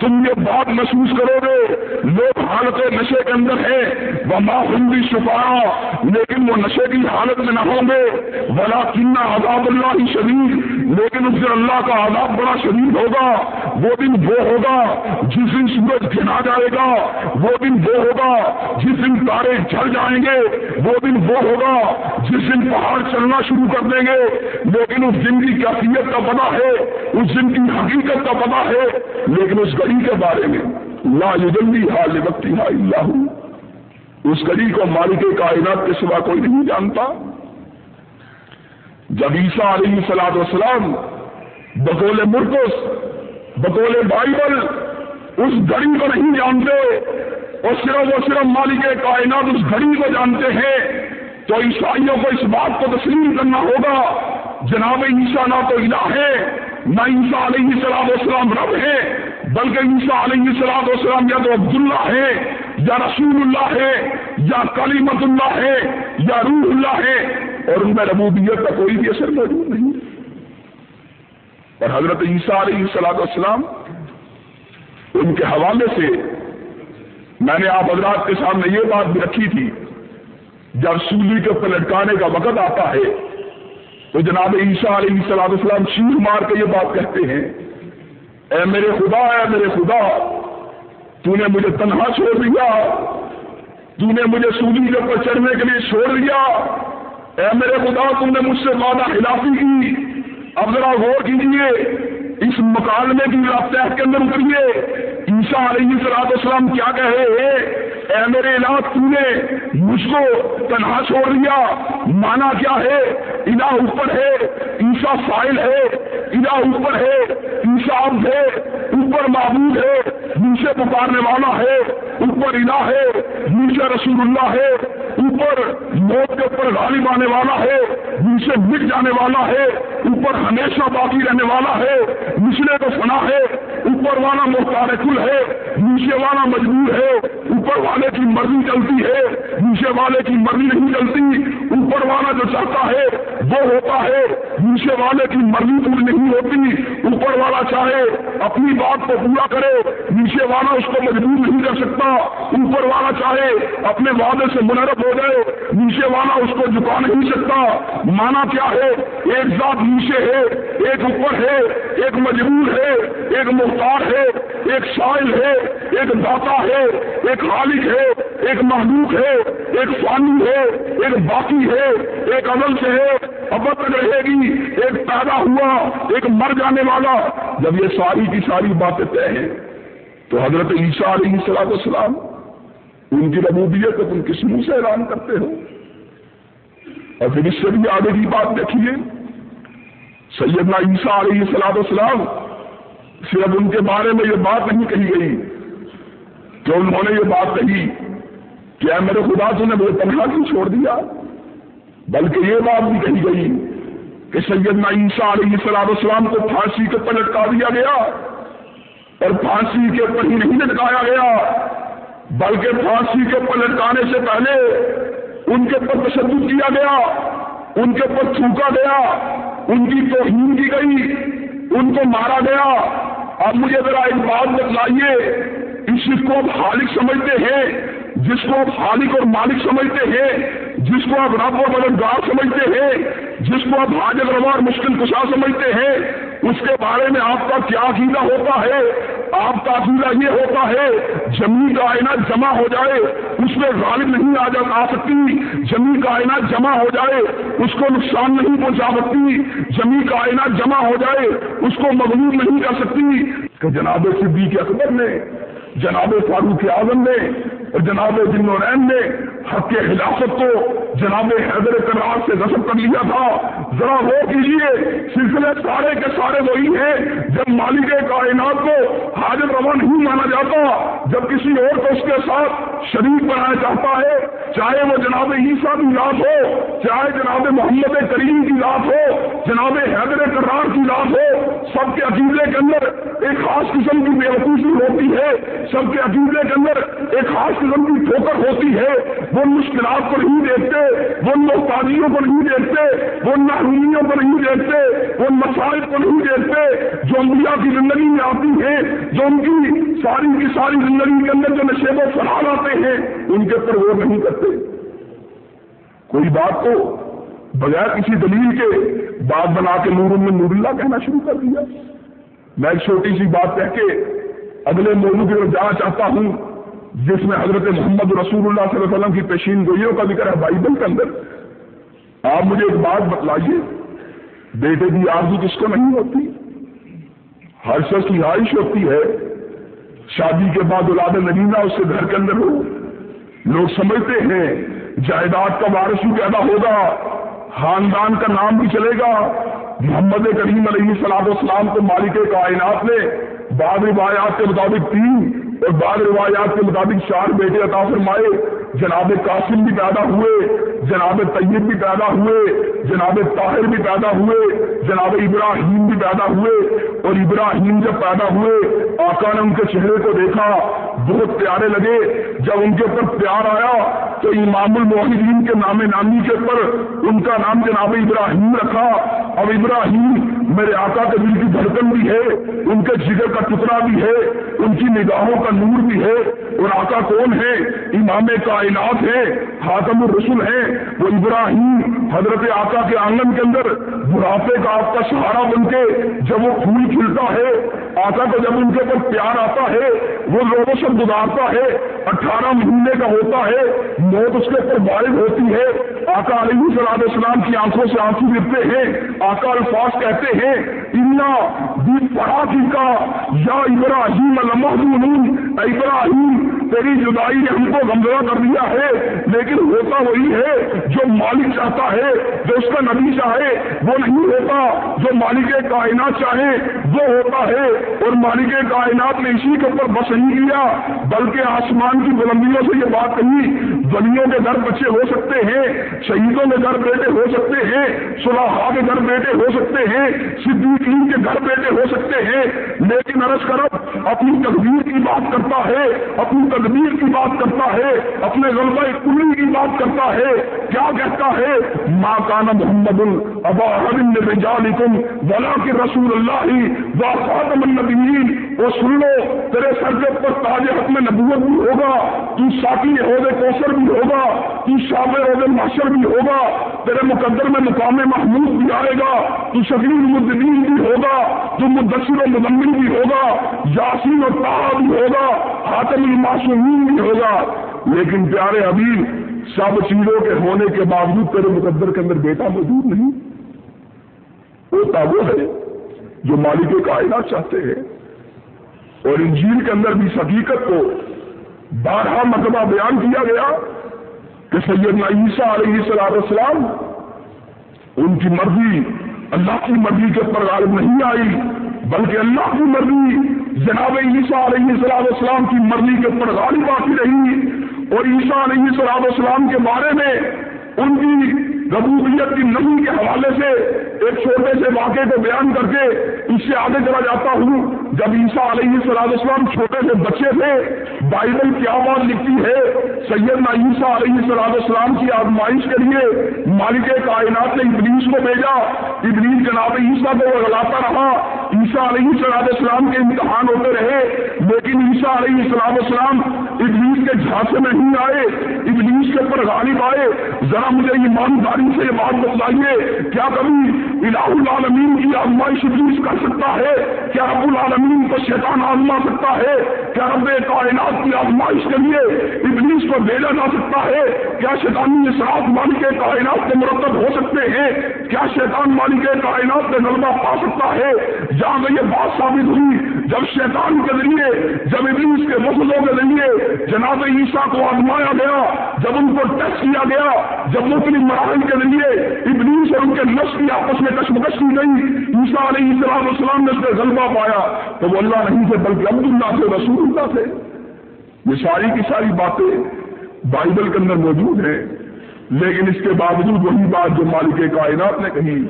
تم یہ بات محسوس کرو گے، لوگ حالت نشے کے اندر ہیں وہ ماحول شفا لیکن وہ نشے کی حالت میں نہ ہوں گے۔ بلا کنہ عذاب اللہ ہی شدید لیکن اس دن اللہ کا عذاب بڑا شدید ہوگا۔ وہ دن وہ ہوگا جس دن سورج گنا جائے گا۔ وہ دن وہ ہوگا جس دن تارے جھل جائیں گے۔ وہ دن وہ ہوگا جس دن پہاڑ چلنا شروع کر دیں گے۔ لیکن اس دن کی کیفیت کا پتا ہے۔ اس دن کی حقیقت کا پتا ہے۔ لیکن اس گڑی کے بارے میں لا یدلی حال وقتی ہا اللہ اس گڑی کو مالک کائنات کے سوا کوئی نہیں جانتا. جب عیسیٰ علیہ سلاد وسلام بکول مرکس بکول بائبل اس گھڑی کو نہیں جانتے اور صرف اور صرف مالک کائنات اس گھڑی کو جانتے ہیں، تو عیسائیوں کو اس بات کو تسلیم کرنا ہوگا، جناب عیسیٰ نہ تو الہ ہے، نہ عیسیٰ علیہ السلام وسلام رب ہے۔ بلکہ عیسیٰ علیہ السلام وسلام یا تو عبداللہ ہے، یا رسول اللہ ہے، یا کلیمت اللہ ہے، یا روح اللہ ہے، اور ان میں ربوبیت کا کوئی بھی اثر موجود نہیں اور حضرت عیسیٰ علیہ السلام وسلام ان کے حوالے سے میں نے آپ حضرات کے سامنے یہ بات بھی رکھی تھی، جب سولی کے اوپر لٹکانے کا وقت آتا ہے، تو جناب عیسیٰ علیہ السلام السلام شیر مار کے یہ بات کہتے ہیں۔ اے میرے خدا، اے میرے خدا، تو نے مجھے تنہا چھوڑ دیا۔ تو نے مجھے سولی کے اوپر چڑھنے کے لیے چھوڑ دیا۔ اے میرے خدا، تم نے مجھ سے وعدہ خلافی کی۔ اب ذرا غور کیجیے اس مکالمے کی رابطہ کے اندر اتریے۔ عیسیٰ علیہ السلام کیا کہے اے میرے علاق تو نے مجھ کو تنہا چھوڑ دیا۔ مانا کیا ہے؟ الہ اوپر ہے عیسا فائل ہے۔ الہ اوپر ہے عیسا عبد ہے۔ اوپر معبود ہے، نیچے پکارنے والا ہے۔ اوپر الہ ہے، نیچے رسول اللہ ہے۔ اوپر موت کے اوپر غالب آنے والا ہے۔ نیچے مٹ جانے والا ہے۔ اوپر ہمیشہ باقی رہنے والا ہے۔ نچلے کو فنا ہے۔ اوپر والا مختار کل ہے۔ نیچے والا مجبور ہے۔ اوپر والا والے کی مرضی چلتی ہے نیچے والے کی مرضی نہیں چلتی۔ اوپر والا جو چاہتا ہے، وہ ہوتا ہے۔ نیچے والے کی مرضی پوری نہیں ہوتی۔ اوپر والا چاہے اپنی بات کو پورا کرے نیچے والا اس کو مجبور نہیں کر سکتا۔ اوپر والا چاہے اپنے وعدے سے منرب ہو جائے نیچے والا اس کو جھکا نہیں سکتا۔ مانا کیا ہے؟ ایک ذات نیچے ہے، ایک اوپر ہے، ایک مجبور ہے، ایک مختار ہے، ایک شائل ہے، ایک داتا ہے، ایک خالق ہے، ایک محبوب ہے، ایک فانی ہے، ایک باقی ہے، ایک عمل سے ہے اب تک رہے گی، ایک پیدا ہوا، ایک مر جانے والا۔ جب یہ ساری کی ساری باتیں طے ہیں، تو حضرت عیسیٰ علیہ السلام السلام ان کی ربوبیت کو تم کس منہ سے اعلان کرتے ہو؟ اور پھر اس سے بھی آگے کی بات دیکھیے، سیدنا عیسیٰ علیہ السلام السلام صرف ان کے بارے میں یہ بات نہیں کہی گئی۔ کہ انہوں نے یہ بات کہی کہ اے میرے خدا تو نے مجھے تنہا کیوں چھوڑ دیا؟ بلکہ یہ بات بھی کہی گئی کہ سیدنا عیسیٰ علیہ السلام السلام کو پھانسی کے اوپر لٹکا دیا گیا اور پھانسی کے اوپر ہی نہیں لٹکایا گیا، بلکہ پھانسی کے اوپر لٹکانے سے پہلے ان کے اوپر تشدد کیا گیا، ان کے اوپر تھوکا گیا، ان کی توہین کی گئی، ان کو مارا گیا۔ اب مجھے ذرا ایک بات بتلائیے اس کو آپ خالق سمجھتے ہیں، جس کو آپ خالق اور مالک سمجھتے ہیں، جس کو آپ رب اور مددگار سمجھتے ہیں، جس کو آپ حاجت روا اور مشکل کشا سمجھتے ہیں، اس کے بارے میں آپ کا کیا عقیدہ ہوتا ہے؟ آپ کا عقیدہ یہ ہوتا ہے زمین کائنات جمع ہو جائے، اس میں غالب نہیں آ جا آ سکتی زمین کائنات جمع ہو جائے، اس کو نقصان نہیں پہنچا سکتی زمین کائنات جمع ہو جائے، اس کو مغلوب نہیں کر سکتی۔ کہ جناب صدیق اکبر نے جناب فاروق اعظم نے اور جناب جنورین نے حق کے خلافت کو جناب حیدر کرار سے نصب کر لیا تھا۔ ذرا وہ کیجیے سلسلے سارے کے سارے وہی ہیں۔ جب مالک کائنات کو حاضر روا نہیں مانا جاتا، جب کسی اور کو اس کے ساتھ شریک بنایا جاتا ہے، چاہے وہ جناب عیسیٰ کی لاش ہو، چاہے جناب محمد کریم کی لاش ہو، جناب حیدر کرار کی لاش ہو، سب کے عقیدے کے اندر ایک خاص قسم کی بےوقوفی ہوتی ہے۔ سب کے عقیدے کے اندر ایک خاص قسم کی ٹھوکر ہوتی ہے۔ وہ مشکلات کو نہیں دیکھتے، وہ محتاجیوں کو نہیں دیکھتے، وہ ناہمیوں کو نہیں دیکھتے، وہ مسائل کو نہیں دیکھتے، جو انبیاء کی زندگی میں آتی ہیں، جو ان کی ساری کی ساری زندگی کے اندر جو نشے و فلال آتے ہیں، ان کے اوپر وہ نہیں کرتے۔ کوئی بات کو بغیر کسی دلیل کے بات بنا کے نور میں نور اللہ کہنا شروع کر دیا۔ میں ایک چھوٹی سی بات کہہ کے اگلے موضوع کی طرف جانا چاہتا ہوں۔ جس میں حضرت محمد رسول اللہ صلی اللہ علیہ وسلم کی پیشین گوئیوں کا ذکر ہے بائبل کے اندر، آپ مجھے ایک بات بتلائیے، بیٹے کی آرزو کس کو نہیں ہوتی؟ ہر شخص کی خواہش ہوتی ہے، شادی کے بعد اولاد نگینا اس کے گھر کے اندر ہو۔ لوگ سمجھتے ہیں، جائیداد کا وارث بھی پیدا ہوگا، خاندان کا نام بھی چلے گا۔ محمد کریم علیہ صلاح السلام کو مالک کائنات نے بعض روایات کے مطابق تین اور بعض روایات کے مطابق چار بیٹے عطا فرمائے، جناب قاسم بھی پیدا ہوئے، جناب طیب بھی پیدا ہوئے، جناب طاہر بھی پیدا ہوئے، جناب ابراہیم بھی پیدا ہوئے اور ابراہیم جب پیدا ہوئے، آقا نے ان کے چہرے کو دیکھا، بہت پیارے لگے۔ جب ان کے اوپر پیار آیا، تو امام المحدین کے نام نامی کے اوپر ان کا نام جناب ابراہیم رکھا۔ اب ابراہیم میرے آقا کے دل کی دھڑکن بھی ہے، ان کے جگر کا ٹکڑا بھی ہے، ان کی نگاہوں کا نور بھی ہے۔ اور آقا کون ہے؟ امام کائنات ہے حاکم الرسول ہے وہ ابراہیم حضرت آقا کے آنگن کے اندر بڑھاپے کا آپ کا سہارا بن کے جب وہ پھول کھلتا ہے آقا کو جب ان کے اوپر پیار آتا ہے، وہ لوگوں سے گزارتا ہے، اٹھارہ مہینے کا ہوتا ہے، موت اس کے اوپر وارد ہوتی ہے۔ آقا علیہ صلاح السلام کی آنکھوں سے آنسو گرتے ہیں، آقا الفاظ کہتے ہیں، انا بھی پڑھا کی کا یا ابراہیم المحدون ابراہیم، تیری جدائی نے ہم کو گمزہ کر دیا ہے، لیکن ہوتا وہی ہے، جو مالک چاہتا ہے، جو اس کا نبی چاہے، وہ نہیں ہوتا، جو مالک کائنات چاہے، وہ ہوتا ہے۔ اور مالک کائنات نے اسی کے اوپر بس نہیں کیا، بلکہ آسمان کی بلندیوں سے یہ بات کہی بلیوں کے گھر بچے ہو سکتے ہیں، شہیدوں کے گھر بیٹے ہو سکتے ہیں صلاحہ کے گھر بیٹے ہو سکتے ہیں، صدیقین کے گھر بیٹے ہو سکتے ہیں۔ لیکن عرض کرب اپنی تقدیر کی بات کرتا ہے، اپنی تدبیر کی بات کرتا ہے، اپنے غلبہ کلی کی بات کرتا ہے۔ کیا کہتا ہے؟ ماں کانا محمد ابا رجالکم ولا کے رسول اللہ و خاتم النبیین، وہ سن لو، تیرے سر کے اوپر تاج حکم نبوت بھی ہوگا، تو ساکی عہد کوثر بھی ہوگا، تو شاب عہد معاشر بھی ہوگا، تیرے مقدر میں مقام محمود بھی آئے گا، تو شکیل مدین بھی ہوگا، تو مدثر و مدمن بھی ہوگا، یاسین و تاہ بھی ہوگا حاتم الماسو بھی ہوگا۔ لیکن پیارے ابھی سب چیزوں کے ہونے کے باوجود تیرے مقدر کے اندر بیٹا موجود نہیں۔ ہوتا وہ ہے جو مالک کائنات چاہتے ہیں۔ اور انجیل کے اندر بھی حقیقت کو بارہ مرتبہ بیان کیا گیا کہ سیدنا عیسیٰ علیہ صلاح السلام ان کی مرضی، اللہ کی مرضی کے اوپر غالب نہیں آئی، بلکہ اللہ کی مرضی جناب عیسیٰ علیہ السلام کی مرضی کے اوپر غالب باقی رہی۔ اور عیسیٰ علیہ السلام کے بارے میں ان کی ربوبیت کی نمی کے حوالے سے ایک چھوٹے سے واقعے کو بیان کر کے اس سے آگے چلا جاتا ہوں۔ جب عیسیٰ علیہ صلاح السلام چھوٹے سے بچے تھے، بائبل کیا بات لکھتی ہے سید عیسیٰ علیہ صلاح السلام کی آزمائش کے لیے مالک کائنات نے ابلیس کو بھیجا۔ ابلیس جناب عیسیٰ کو وہ رہا۔ عیسیٰ علیہ صلاح السلام کے امتحان ہوتے رہے، لیکن عیسیٰ علیہ السلام السلام ابلیس کے جھانسے میں نہیں آئے، ابلیس کے اوپر غالب آئے۔ ذرا مجھے ایمانداری ان سے یہ بات بتلائیے کیا کبھی الہ العالمین کی آزمائش ابلیس کر سکتا ہے؟ کیا رب العالمین کو شیطان آزما سکتا ہے؟ کیا رب کائنات کی آزمائش کے لیے ابلیس کو بھیجا جا سکتا ہے؟ کیا شیطانی اثرات مالک کائنات کے مرتب ہو سکتے ہیں؟ کیا شیطان مالک کائنات میں غلبہ پا سکتا ہے؟ جہاں یہ بات ثابت ہوئی، جب شیطان کے ذریعے، جب ابلیس کے مسلوں کے ذریعے جناب عیسیٰ کو آزمایا گیا، جب ان کو ٹیسٹ کیا گیا، جب مختلف مراحل کے ذریعے ابلیس اور ان کے نفس کی آپس میں کشمکش کی گئی۔ عیسیٰ علیہ السلام السلام نے اس پہ غلبہ پایا۔ تو وہ اللہ نہیں تھے بلکہ عبد اللہ سے رسول اللہ تھے۔ یہ ساری کی ساری باتیں بائبل کے اندر موجود ہیں۔ لیکن اس کے باوجود وہی بات جو مالک کائنات نے کہی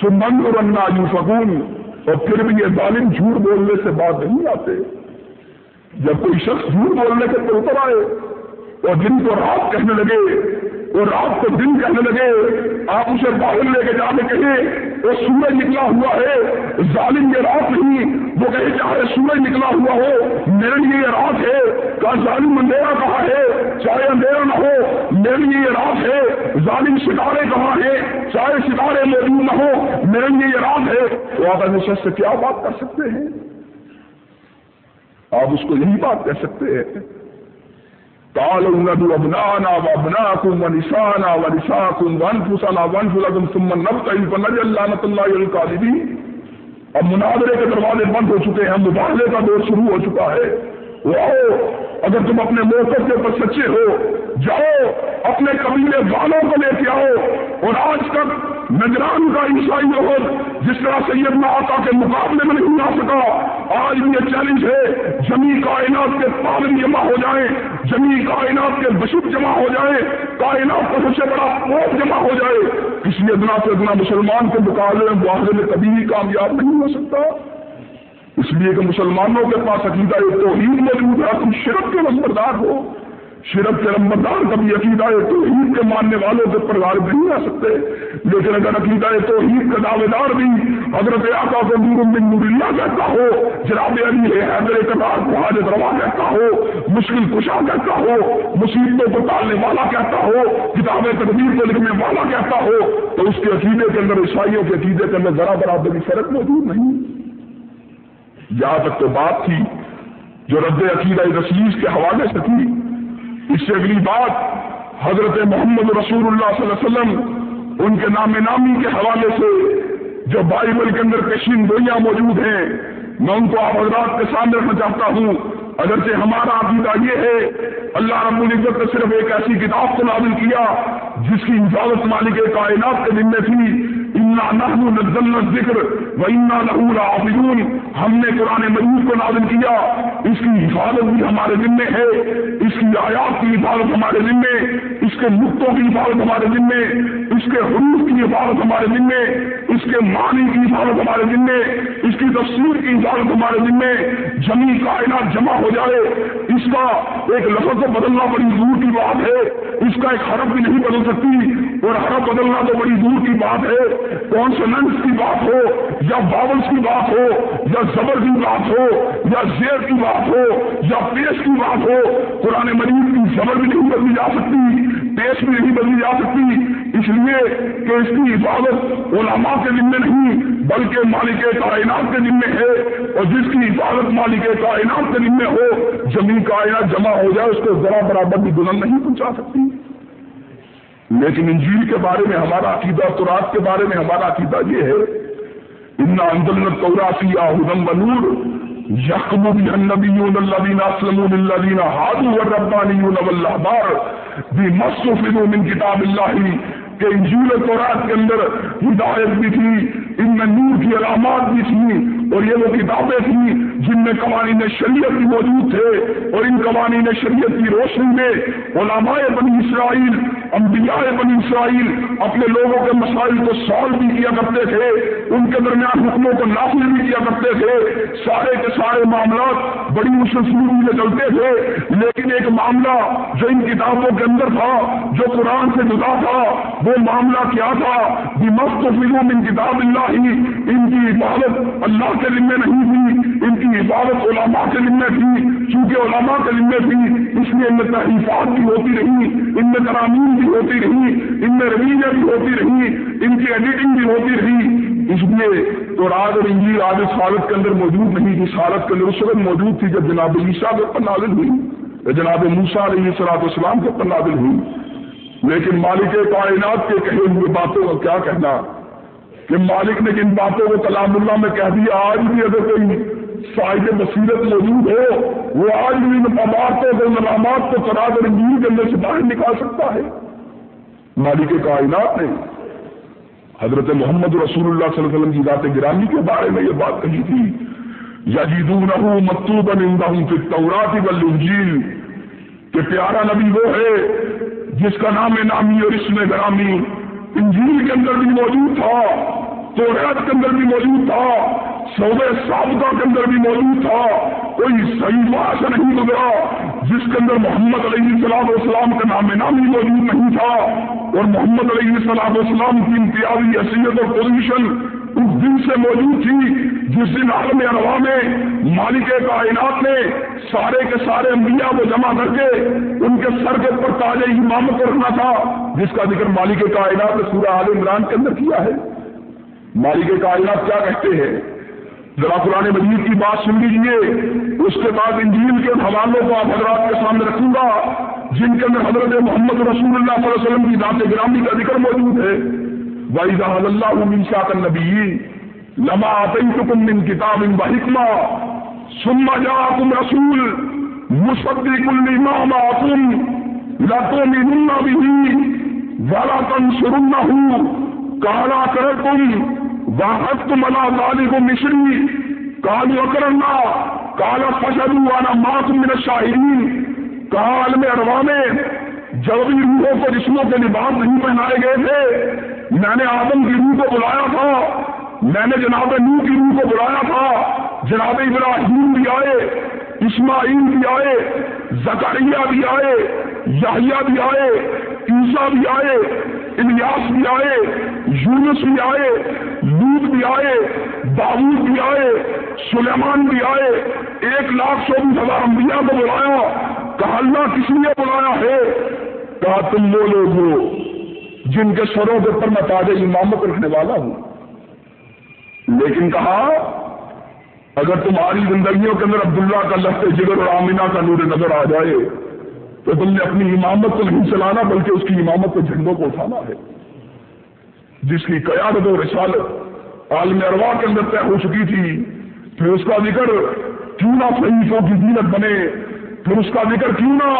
سمند اور انا یو فکون اور پھر بھی یہ ظالم جھوٹ بولنے سے بات نہیں آتے۔ جب کوئی شخص جھوٹ بولنے کے تو اتر آئے اور دن کو رات کہنے لگے اور رات کو دن کہنے لگے، آپ اسے باہر لے کے جانے کہے وہ سورج نکلا ہوا ہے۔ ظالم یہ رات نہیں، وہ کہے چاہے سورج نکلا ہوا ہو، میرے لیے یہ رات ہے۔ کہا، ظالم اندھیرا کہاں ہے؟ چاہے اندھیرا نہ ہو، میرے لیے یہ رات ہے۔ ظالم ستارے کہاں ہے چاہے ستارے موجود نہ ہو میرے لیے یہ رات ہے۔ تو آپ ایسے سے کیا بات کر سکتے ہیں؟ آپ اس کو یہی بات کہہ سکتے ہیں۔ قالوا ندعو ابناءنا وابناءكم ونساءنا ونساءكم وانفسنا وانفسكم ثم نبتهل فنجعل لعنة الله على الكاذبين. اب مناظرے کے دروازے بند ہو چکے ہیں مباہلے کا دور شروع ہو چکا ہے۔ وہ آؤ اگر تم اپنے موقف کے اوپر سچے ہو، جاؤ، اپنے قبیلے والوں کو لے کے آؤ۔ اور آج تک نجران کا عیسائی ہو، جس طرح سیدنا آقا کے مقابلے میں نہیں آ سکا، آج بھی یہ چیلنج ہے، جمی کائنات کے پابند جمع ہو جائیں، جمی کائنات کے بشپ جمع ہو جائیں، کائنات کا سب سے بڑا پوپ جمع ہو جائے۔ کسی ادنا سے ادنا مسلمان کے مقابلے میں معاہدے میں کبھی بھی کامیاب نہیں ہو سکتا۔ اس لیے کہ مسلمانوں کے پاس عقیدہ توحید موجود ہے، تم شرک کے نمبردار ہو۔ شرک کے رمبردار کبھی عقیدہ توحید کے ماننے والوں کے پروار نہیں آ سکتے۔ لیکن اگر عقیدہ توحید کا دعوے دار بھی حضرت آقا کو نور بن نور اللہ کہتا ہو، جناب علی حیدر کردار کو حاجت روا کہتا ہو، مشکل کشا کہتا ہو، مصیبتوں کو ٹالنے والا کہتا ہو کتاب تقدیر کو لکھنے والا کہتا ہو، تو اس کے عقیدے کے اندر، عیسائیوں کے عقیدے کے اندر ذرا برابر فرق موجود نہیں۔ جہاں تک تو بات تھی، جو رد عقیدہ تسلیس کے حوالے سے تھی اس سے اگلی بات، حضرت محمد رسول اللہ صلی اللہ علیہ وسلم ان کے نام نامی کے حوالے سے جو بائبل کے اندر پیشین گوئیاں موجود ہیں، میں ان کو آپ حضرات کے سامنے رکھنا چاہتا ہوں۔ اگرچہ ہمارا عقیدہ یہ ہے، اللہ رب العزت نے صرف ایک ایسی کتاب کو نازل کیا، جس کی حفاظت مالک کائنات کے ذمے تھی ذکر ہم نے قرآن مجید کو نازل کیا۔ اس کی حفاظت بھی ہمارے ذمے ہے۔ اس کی آیات کی حفاظت ہمارے ذمے۔ اس کے نقطوں کی حفاظت ہمارے ذمے۔ اس کے حروف کی حفاظت ہمارے ذمے۔ اس کے معنی کی حفاظت ہمارے ذمے۔ اس کی تفسیر کی حفاظت ہمارے ذمے۔ جمی کائنات جمع ہو جائے۔ اس کا ایک لفظ کو بدلنا بڑی دور کی بات ہے۔ اس کا ایک حرف بھی نہیں بدل سکتی۔ اور حرف بدلنا تو بڑی دور کی بات ہے۔ کانسننس کی بات ہو یا باولس کی بات ہو یا زبر کی بات ہو یا زیر کی بات ہو یا پیش کی بات ہو؟ قرآن مریض کی زبر بھی نہیں بدلی جا سکتی، پیش بھی نہیں بدلی جا سکتی۔ اس لیے کہ اس کی حفاظت علماء کے ذمے نہیں، بلکہ مالک کائنات کے ذمے ہے۔ اور جس کی حفاظت مالک کائنات کے ذمے ہو، زمین کائنات جمع ہو جائے، اس کو ذرا برابر بھی دلہن نہیں پہنچا سکتی۔ لیکن انجیل کے بارے میں، ہمارا عقیدہ، قرآن کے بارے میں ہمارا عقیدہ یہ ہے انا اندل قوراسی آہدم بنور یقم النبیون الذین اسلموا للذین هادوا والربانیون واللہبار بمصفدوا من کتاب اللہ کہ انجیل قرآن کے اندر ہدایت بھی تھی، ان میں نور کی علامات بھی تھی اور یہ وہ کتابیں تھیں جن میں قوانین شریعت بھی موجود تھے اور ان قوانین شریعت کی روشنی میں علماء بنی اسرائیل انبیاء بنی اسرائیل اپنے لوگوں کے مسائل کو سالو بھی کیا کرتے تھے، ان کے درمیان حکموں کو نافذ بھی کیا کرتے تھے۔ سارے کے سارے معاملات بڑی مسلسل میں چلتے تھے، لیکن ایک معاملہ جو ان کتابوں کے اندر تھا، جو قرآن سے جدا تھا، وہ معاملہ کیا تھا؟ کہ مفت فلم ان کتاب اللہ ہی ان کی عبادت اللہ کے ذمے نہیں تھی، ان کی عبادت علماء کے ذمے تھی، چونکہ علماء کے ذمے تھی، اس لیے ان میں تحریفات بھی ہوتی رہی، ان میں ترامین بھی ہوتی رہی، ان میں رویہ بھی ہوتی رہی، ان کی ایڈیٹنگ بھی ہوتی رہی۔ اس لیے تو راج اور انجیل آج اس حالت کے اندر موجود نہیں تھی حالت کے اندر اس وقت موجود تھی جب جناب عیسیٰ کے اوپر نازل ہوئی جناب موسا علیہ صلاح السلام کے اوپر نازل ہوئی۔ لیکن مالک کائنات کے کہے ہوئے باتوں کا کیا کہنا؟ کہ مالک نے جن باتوں کو کلام اللہ میں کہہ دیا، آج بھی اگر کوئی صاحب بصیرت موجود ہو، وہ آج بھی ان عمارتوں کو نلامات کو کرا کر انجیل کے اندر سے باہر نکال سکتا ہے۔ مالک کائنات نے حضرت محمد رسول اللہ صلی اللہ علیہ وسلم کی ذات گرامی کے بارے میں یہ بات کہی تھی یا جیدون متوب پھر توراتی بلجیل کہ پیارا نبی وہ ہے جس کا نام نامی اور اس میں گرامی انجیل کے اندر بھی موجود تھا، تو کے اندر بھی موجود تھا سعود سابقہ کے اندر بھی موجود تھا، کوئی صحیح ایسا نہیں گزرا، جس کے اندر محمد علیہ السلام والسلام کا نام نامی موجود نہیں تھا۔ اور محمد علیہ السلام والسلام کی امتیازی حیثیت اور پوزیشن اس دن سے موجود تھی، جس دن عالم اروا میں، مالک کائنات نے سارے کے سارے انبیاء کو جمع کر کے ان کے سر کے اوپر تاج امامت کو رکھنا تھا، جس کا ذکر مالک کائنات نے سورہ عال عمران کے اندر کیا ہے۔ مالک کائنات کیا کہتے ہیں؟ ذرا قرآن مجید کی بات سن لیجیے اس کے بعد انجیل کے حوالوں کو آپ حضرات کے سامنے رکھوں گا، جن کے اندر حضرت محمد رسول اللہ صلی اللہ علیہ وسلم کی ذات گرامی کا ذکر موجود ہے۔ وَإِذَا اللَّهُ مِنْ شَاكَ النَّبِيِّينَ لَمَا آتَيْتُكُم مِّن كِتَابٍ وَحِكْمَةٍ ثُمَّ جَاءَكُمْ رَسُولٌ مُصَدِّقٌ لِمَا مَعَكُمْ لَتُؤْمِنُنَّ بِهِ وَلَا تَنصُرُنَّهُ۔ واحد أَقْرَرْتُمْ وَأَخَذْتُمْ مالی کو مشری کال أَقْرَرْنَا قَالَ فَاشْهَدُوا وَأَنَا مَعَكُم مِّنَ الشَّاهِدِينَ کہا عالم اروا میں جبی روحوں کو جسموں کے لباس نہیں پہنائے گئے تھے، میں نے آدم کی روح کو بلایا تھا۔ میں نے جناب نو کی روح کو بلایا تھا۔ جناب ابراہیم بھی آئے۔ اسماعیل بھی آئے زکریہ بھی آئے یاہیا بھی آئے، عیسیٰ بھی آئے، الیاس بھی آئے، یونس بھی آئے لوت بھی آئے، داود بھی آئے، سلیمان بھی آئے، ایک لاکھ چوبیس ہزار انبیاء کو بلایا، کہا اللہ کسی نے بلایا ہے؟ کہا تم وہ لوگ ہو جن کے سروں کے اوپر میں تاج امامت رکھنے والا ہوں۔ لیکن کہا اگر تمہاری زندگیوں کے اندر عبداللہ کا لفظ جگر اور آمینہ کا نور نظر آ جائے، تو تم نے اپنی امامت کو نہیں چلانا، بلکہ اس کی امامت کے جھنڈوں کو اٹھانا ہے۔ جس کی قیادت و رسالت عالم اروا کے اندر طے ہو چکی تھی، پھر اس کا ذکر کیوں نہ صحیحوں کی زینت بنے؟ پھر اس کا ذکر کیوں نہ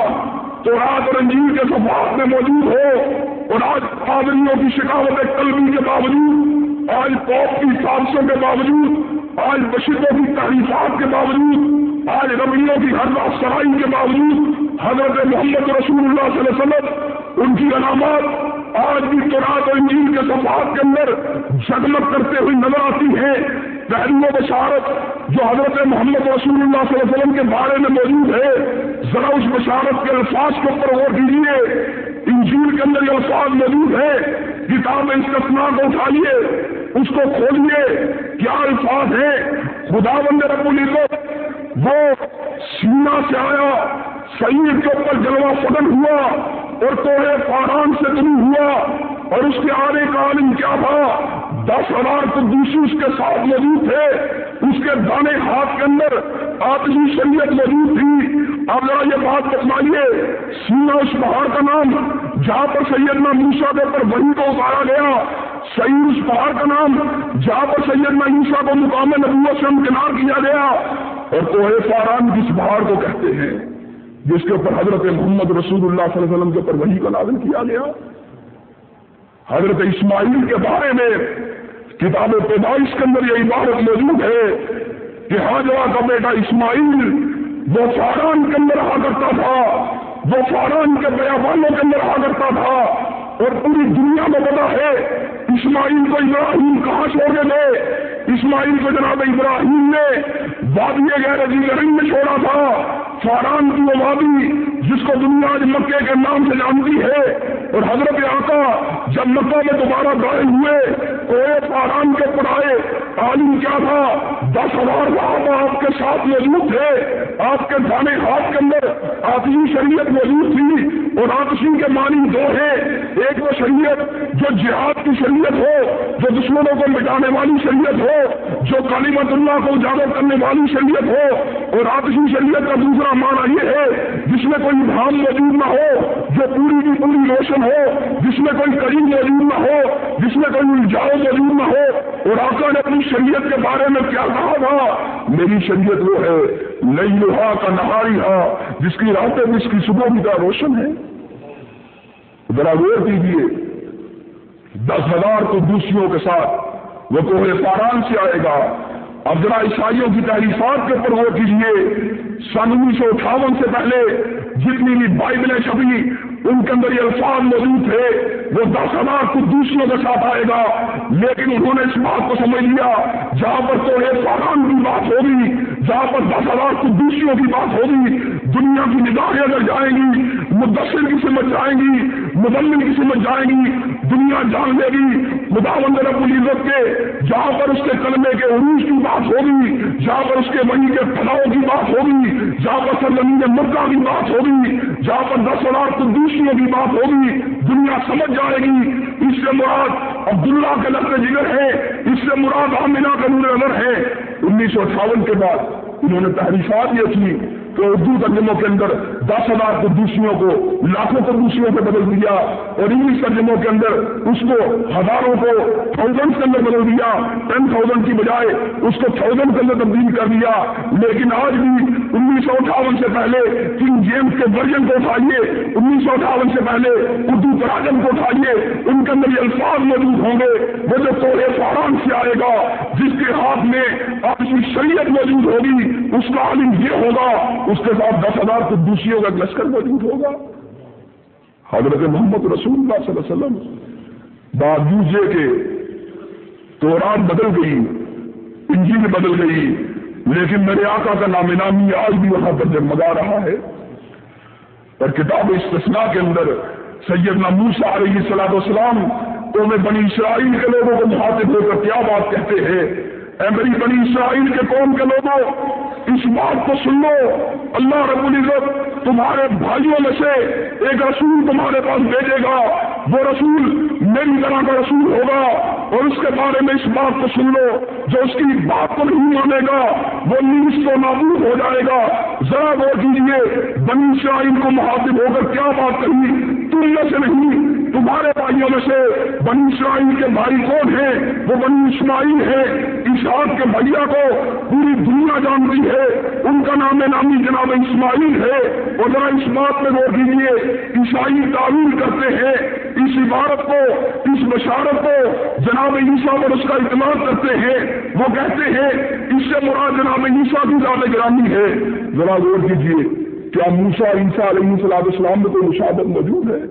تو رات اور انجیل کے صفحات میں موجود ہو؟ اور آج پادریوں کی شکاوت قلبی کے باوجود، آج پوپ کی سازشوں کے باوجود آج بشیدوں کی تعریفات کے باوجود آج ربیوں کی ہر سرائی کے باوجود، حضرت محمد رسول اللہ صلی اللہ علیہ وسلم، ان کی علامات آج بھی قرآن و انجیل کے صفحات کے اندر جگمگ کرتے ہوئے نظر آتی ہیں۔ پہلو و بشارت جو حضرت محمد رسول اللہ صلی اللہ علیہ وسلم کے بارے میں موجود ہے، ذرا اس بشارت کے الفاظ کے اوپر غور کیجیے انجیل کے اندر یہ الفاظ موجود ہے کتاب استثنا کو اٹھائیے اس کو کھولیے کیا الفاظ ہے خدا بند رب العزت، وہ سینا سے آیا شہید کے اوپر جلوہ فدن ہوا اور توڑے فاران سے دور ہوا اور اس کے آنے کا عالم کیا تھا؟ دس ہزار تو اس کے ساتھ موجود تھے، اس کے دانے ہاتھ کے اندر آتمی شریعت موجود تھی اب ذرا یہ بات بتائیے سینا اس پہاڑ کا نام، جہاں پر سیدنا موسا کے اوپر وہی کو اتارا گیا، سعید اس پہاڑ کا نام، جہاں پر سیدنا موسا کو مقام نبوت سے امکنار کیا گیا۔ اور کوہ فاران کس پہاڑ کو کہتے ہیں، جس کے اوپر حضرت محمد رسول اللہ صلی اللہ علیہ وسلم کے اوپر وہی کا نازل کیا گیا۔ حضرت اسماعیل کے بارے میں کتاب پیدائش کے اندر یہ عبارت موجود ہے کہ ہاں حاجرہ کا بیٹا اسماعیل وہ فاران کے اندر رہا کرتا تھا، وہ فاران کے بیابانوں کے اندر رہا کرتا تھا۔ اور پوری دنیا میں پتا ہے۔ اسماعیل کو ابراہیم کہاں چھوڑ کے گئے اسماعیل کو جناب ابراہیم نے وادی غیر رنگ میں چھوڑا تھا۔ فاران کی وہ وادی جس کو دنیا آج مکے کے نام سے جانتی ہے۔ اور حضرت آقا جب مکہ میں دوبارہ گائے ہوئے تو فاران کے پڑھائے، عالم کیا تھا؟ دس ہزار صاحب آپ کے ساتھ موجود تھے۔ آپ کے دانے ہاتھ کے اندر آتمی شریعت موجود تھی۔ اور آتشی کے معنی دو ہے ایک وہ شریعت جو جہاد کی شریعت ہو، جو دشمنوں کو مٹانے والی شریعت ہو، جو کالیمت اللہ کو اجاگر کرنے والی شریعت ہو۔ اور آتشی شریعت کا دوسرا معنی یہ ہے، جس میں کوئی دھام موجود نہ ہو، جو پوری کی پوری روشن ہو، جس میں کوئی کریم موجود نہ ہو، جس میں کوئی الجھاؤ موجود نہ ہو۔ اور آقا نے اپنی شریعت کے بارے میں کیا کہا تھا؟ میری شریعت وہ ہے نئی لوہا کا نہاری ہا جس کی راتیں جس کی صبح بھی کا روشن ہے ذرا غور کیجیے دس ہزار کو دوسروں کے ساتھ وہ کوہ پاران سے آئے گا۔ اب ذرا عیسائیوں کی تعریفات کے اوپر غور کیجیے سن انیس سو اٹھاون سے پہلے جتنی بھی بائبلیں چھپی، ان کے اندر یہ الفاظ موجود تھے۔ وہ دس ہزار کو دوسروں کے ساتھ آئے گا۔ لیکن انہوں نے اس بات کو سمجھ لیا۔ جہاں پر تو ایک جہاں پر دس ہزار قدوسیوں کی بات ہوگی دنیا کی نگاہیں اگر جائیں گی، مدثر کی سمجھ جائیں گی، مدمن کی سمجھ جائیں گی، دنیا جان لے گی۔ مداون رب العزت کے، جہاں پر اس کے کلمے کے عروج کی بات ہوگی جہاں پر اس کے وہی کے پھلاؤ کی بات ہوگی جہاں پر سرزمین مکہ کی بات ہوگی جہاں پر دس ہزار قدوسیوں کی بات ہوگی دنیا سمجھ جائے گی اس سے مراد عبداللہ کے لفظ جگر ہے، اس سے مراد عامنہ کا نور نظر ہے۔ انیس سو اٹھاون کے بعد انہوں نے تحریفات یہ کی۔ کہ اردو ترجموں کے اندر دس ہزار قدوسیوں کو، لاکھوں قدوسیوں سے بدل دیا اور انگلش ترجموں کے اندر اس کو ہزاروں کو تھاؤزینڈ کے اندر بدل دیا ٹین تھاؤزینڈ کی بجائے اس کو تھاؤزینڈ کے اندر تبدیل کر دیا۔ لیکن آج بھی انیس سو اٹھاون سے پہلے کنگ جیمس کے ورژن کو اٹھائیے، انیس سو اٹھاون سے پہلے اردو تراجم کو اٹھائیے، ان کے اندر یہ الفاظ موجود ہوں گے۔ وہ جو توڑے فاران سے آئے گا، جس کے ہاتھ میں آپ کی شریعت موجود ہوگی، اس کا عالم یہ ہوگا اس کے ساتھ دس ہزار قدوسیوں کا لشکر موجود ہوگا۔ حضرت محمد رسول اللہ صلی اللہ علیہ وسلم باوجود یہ کہ تورات بدل گئی انجین بدل گئی، لیکن میرے آقا کا نام نامی آج بھی وہاں پر جگمگا رہا ہے۔ اور کتاب استثناء کے اندر سیدنا موسا علیہ صلاح وسلام تو میں بنی اسرائیل کے لوگوں کو مخاطب ہو کر کیا بات کہتے ہیں؟ اے میری بنی اسرائیل کے قوم کے لوگوں، اس بات کو سن لو۔ اللہ رب العزت تمہارے بھائیوں میں سے ایک رسول تمہارے پاس بھیجے گا۔ وہ رسول میری طرح کا رسول ہوگا۔ اور اس کے بارے میں اس بات کو سن لو۔ جو اس کی بات کو نہیں مانے گا، وہ نیس کو نابود ہو جائے گا۔ ذرا وہ کیجیے بنی اسرائیل کو مخاطب ہو کر کیا بات کہی؟ تم میں سے نہیں، تمہارے بھائیوں میں سے بنی اسرائیل کے بھائی کون ہیں؟ وہ بنی اسماعیل ہے اسحاق کے بھیا کو پوری دنیا جانتی ہے۔ ان کا نام نامی جناب اسماعیل ہے۔ اور ذرا اس بات میں غور کیجیے عیسائی تعویل کرتے ہیں۔ اس عبارت کو، اس بشارت کو جناب عیسیٰ پر اس کا اعتماد کرتے ہیں۔ وہ کہتے ہیں، اس سے مراد جناب عیسیٰ کی زیادہ گرامی ہے۔ ذرا غور کیجیے کیا موسا عیسیٰ علیہ السلام اسلام میں کوئی مشابت موجود ہے؟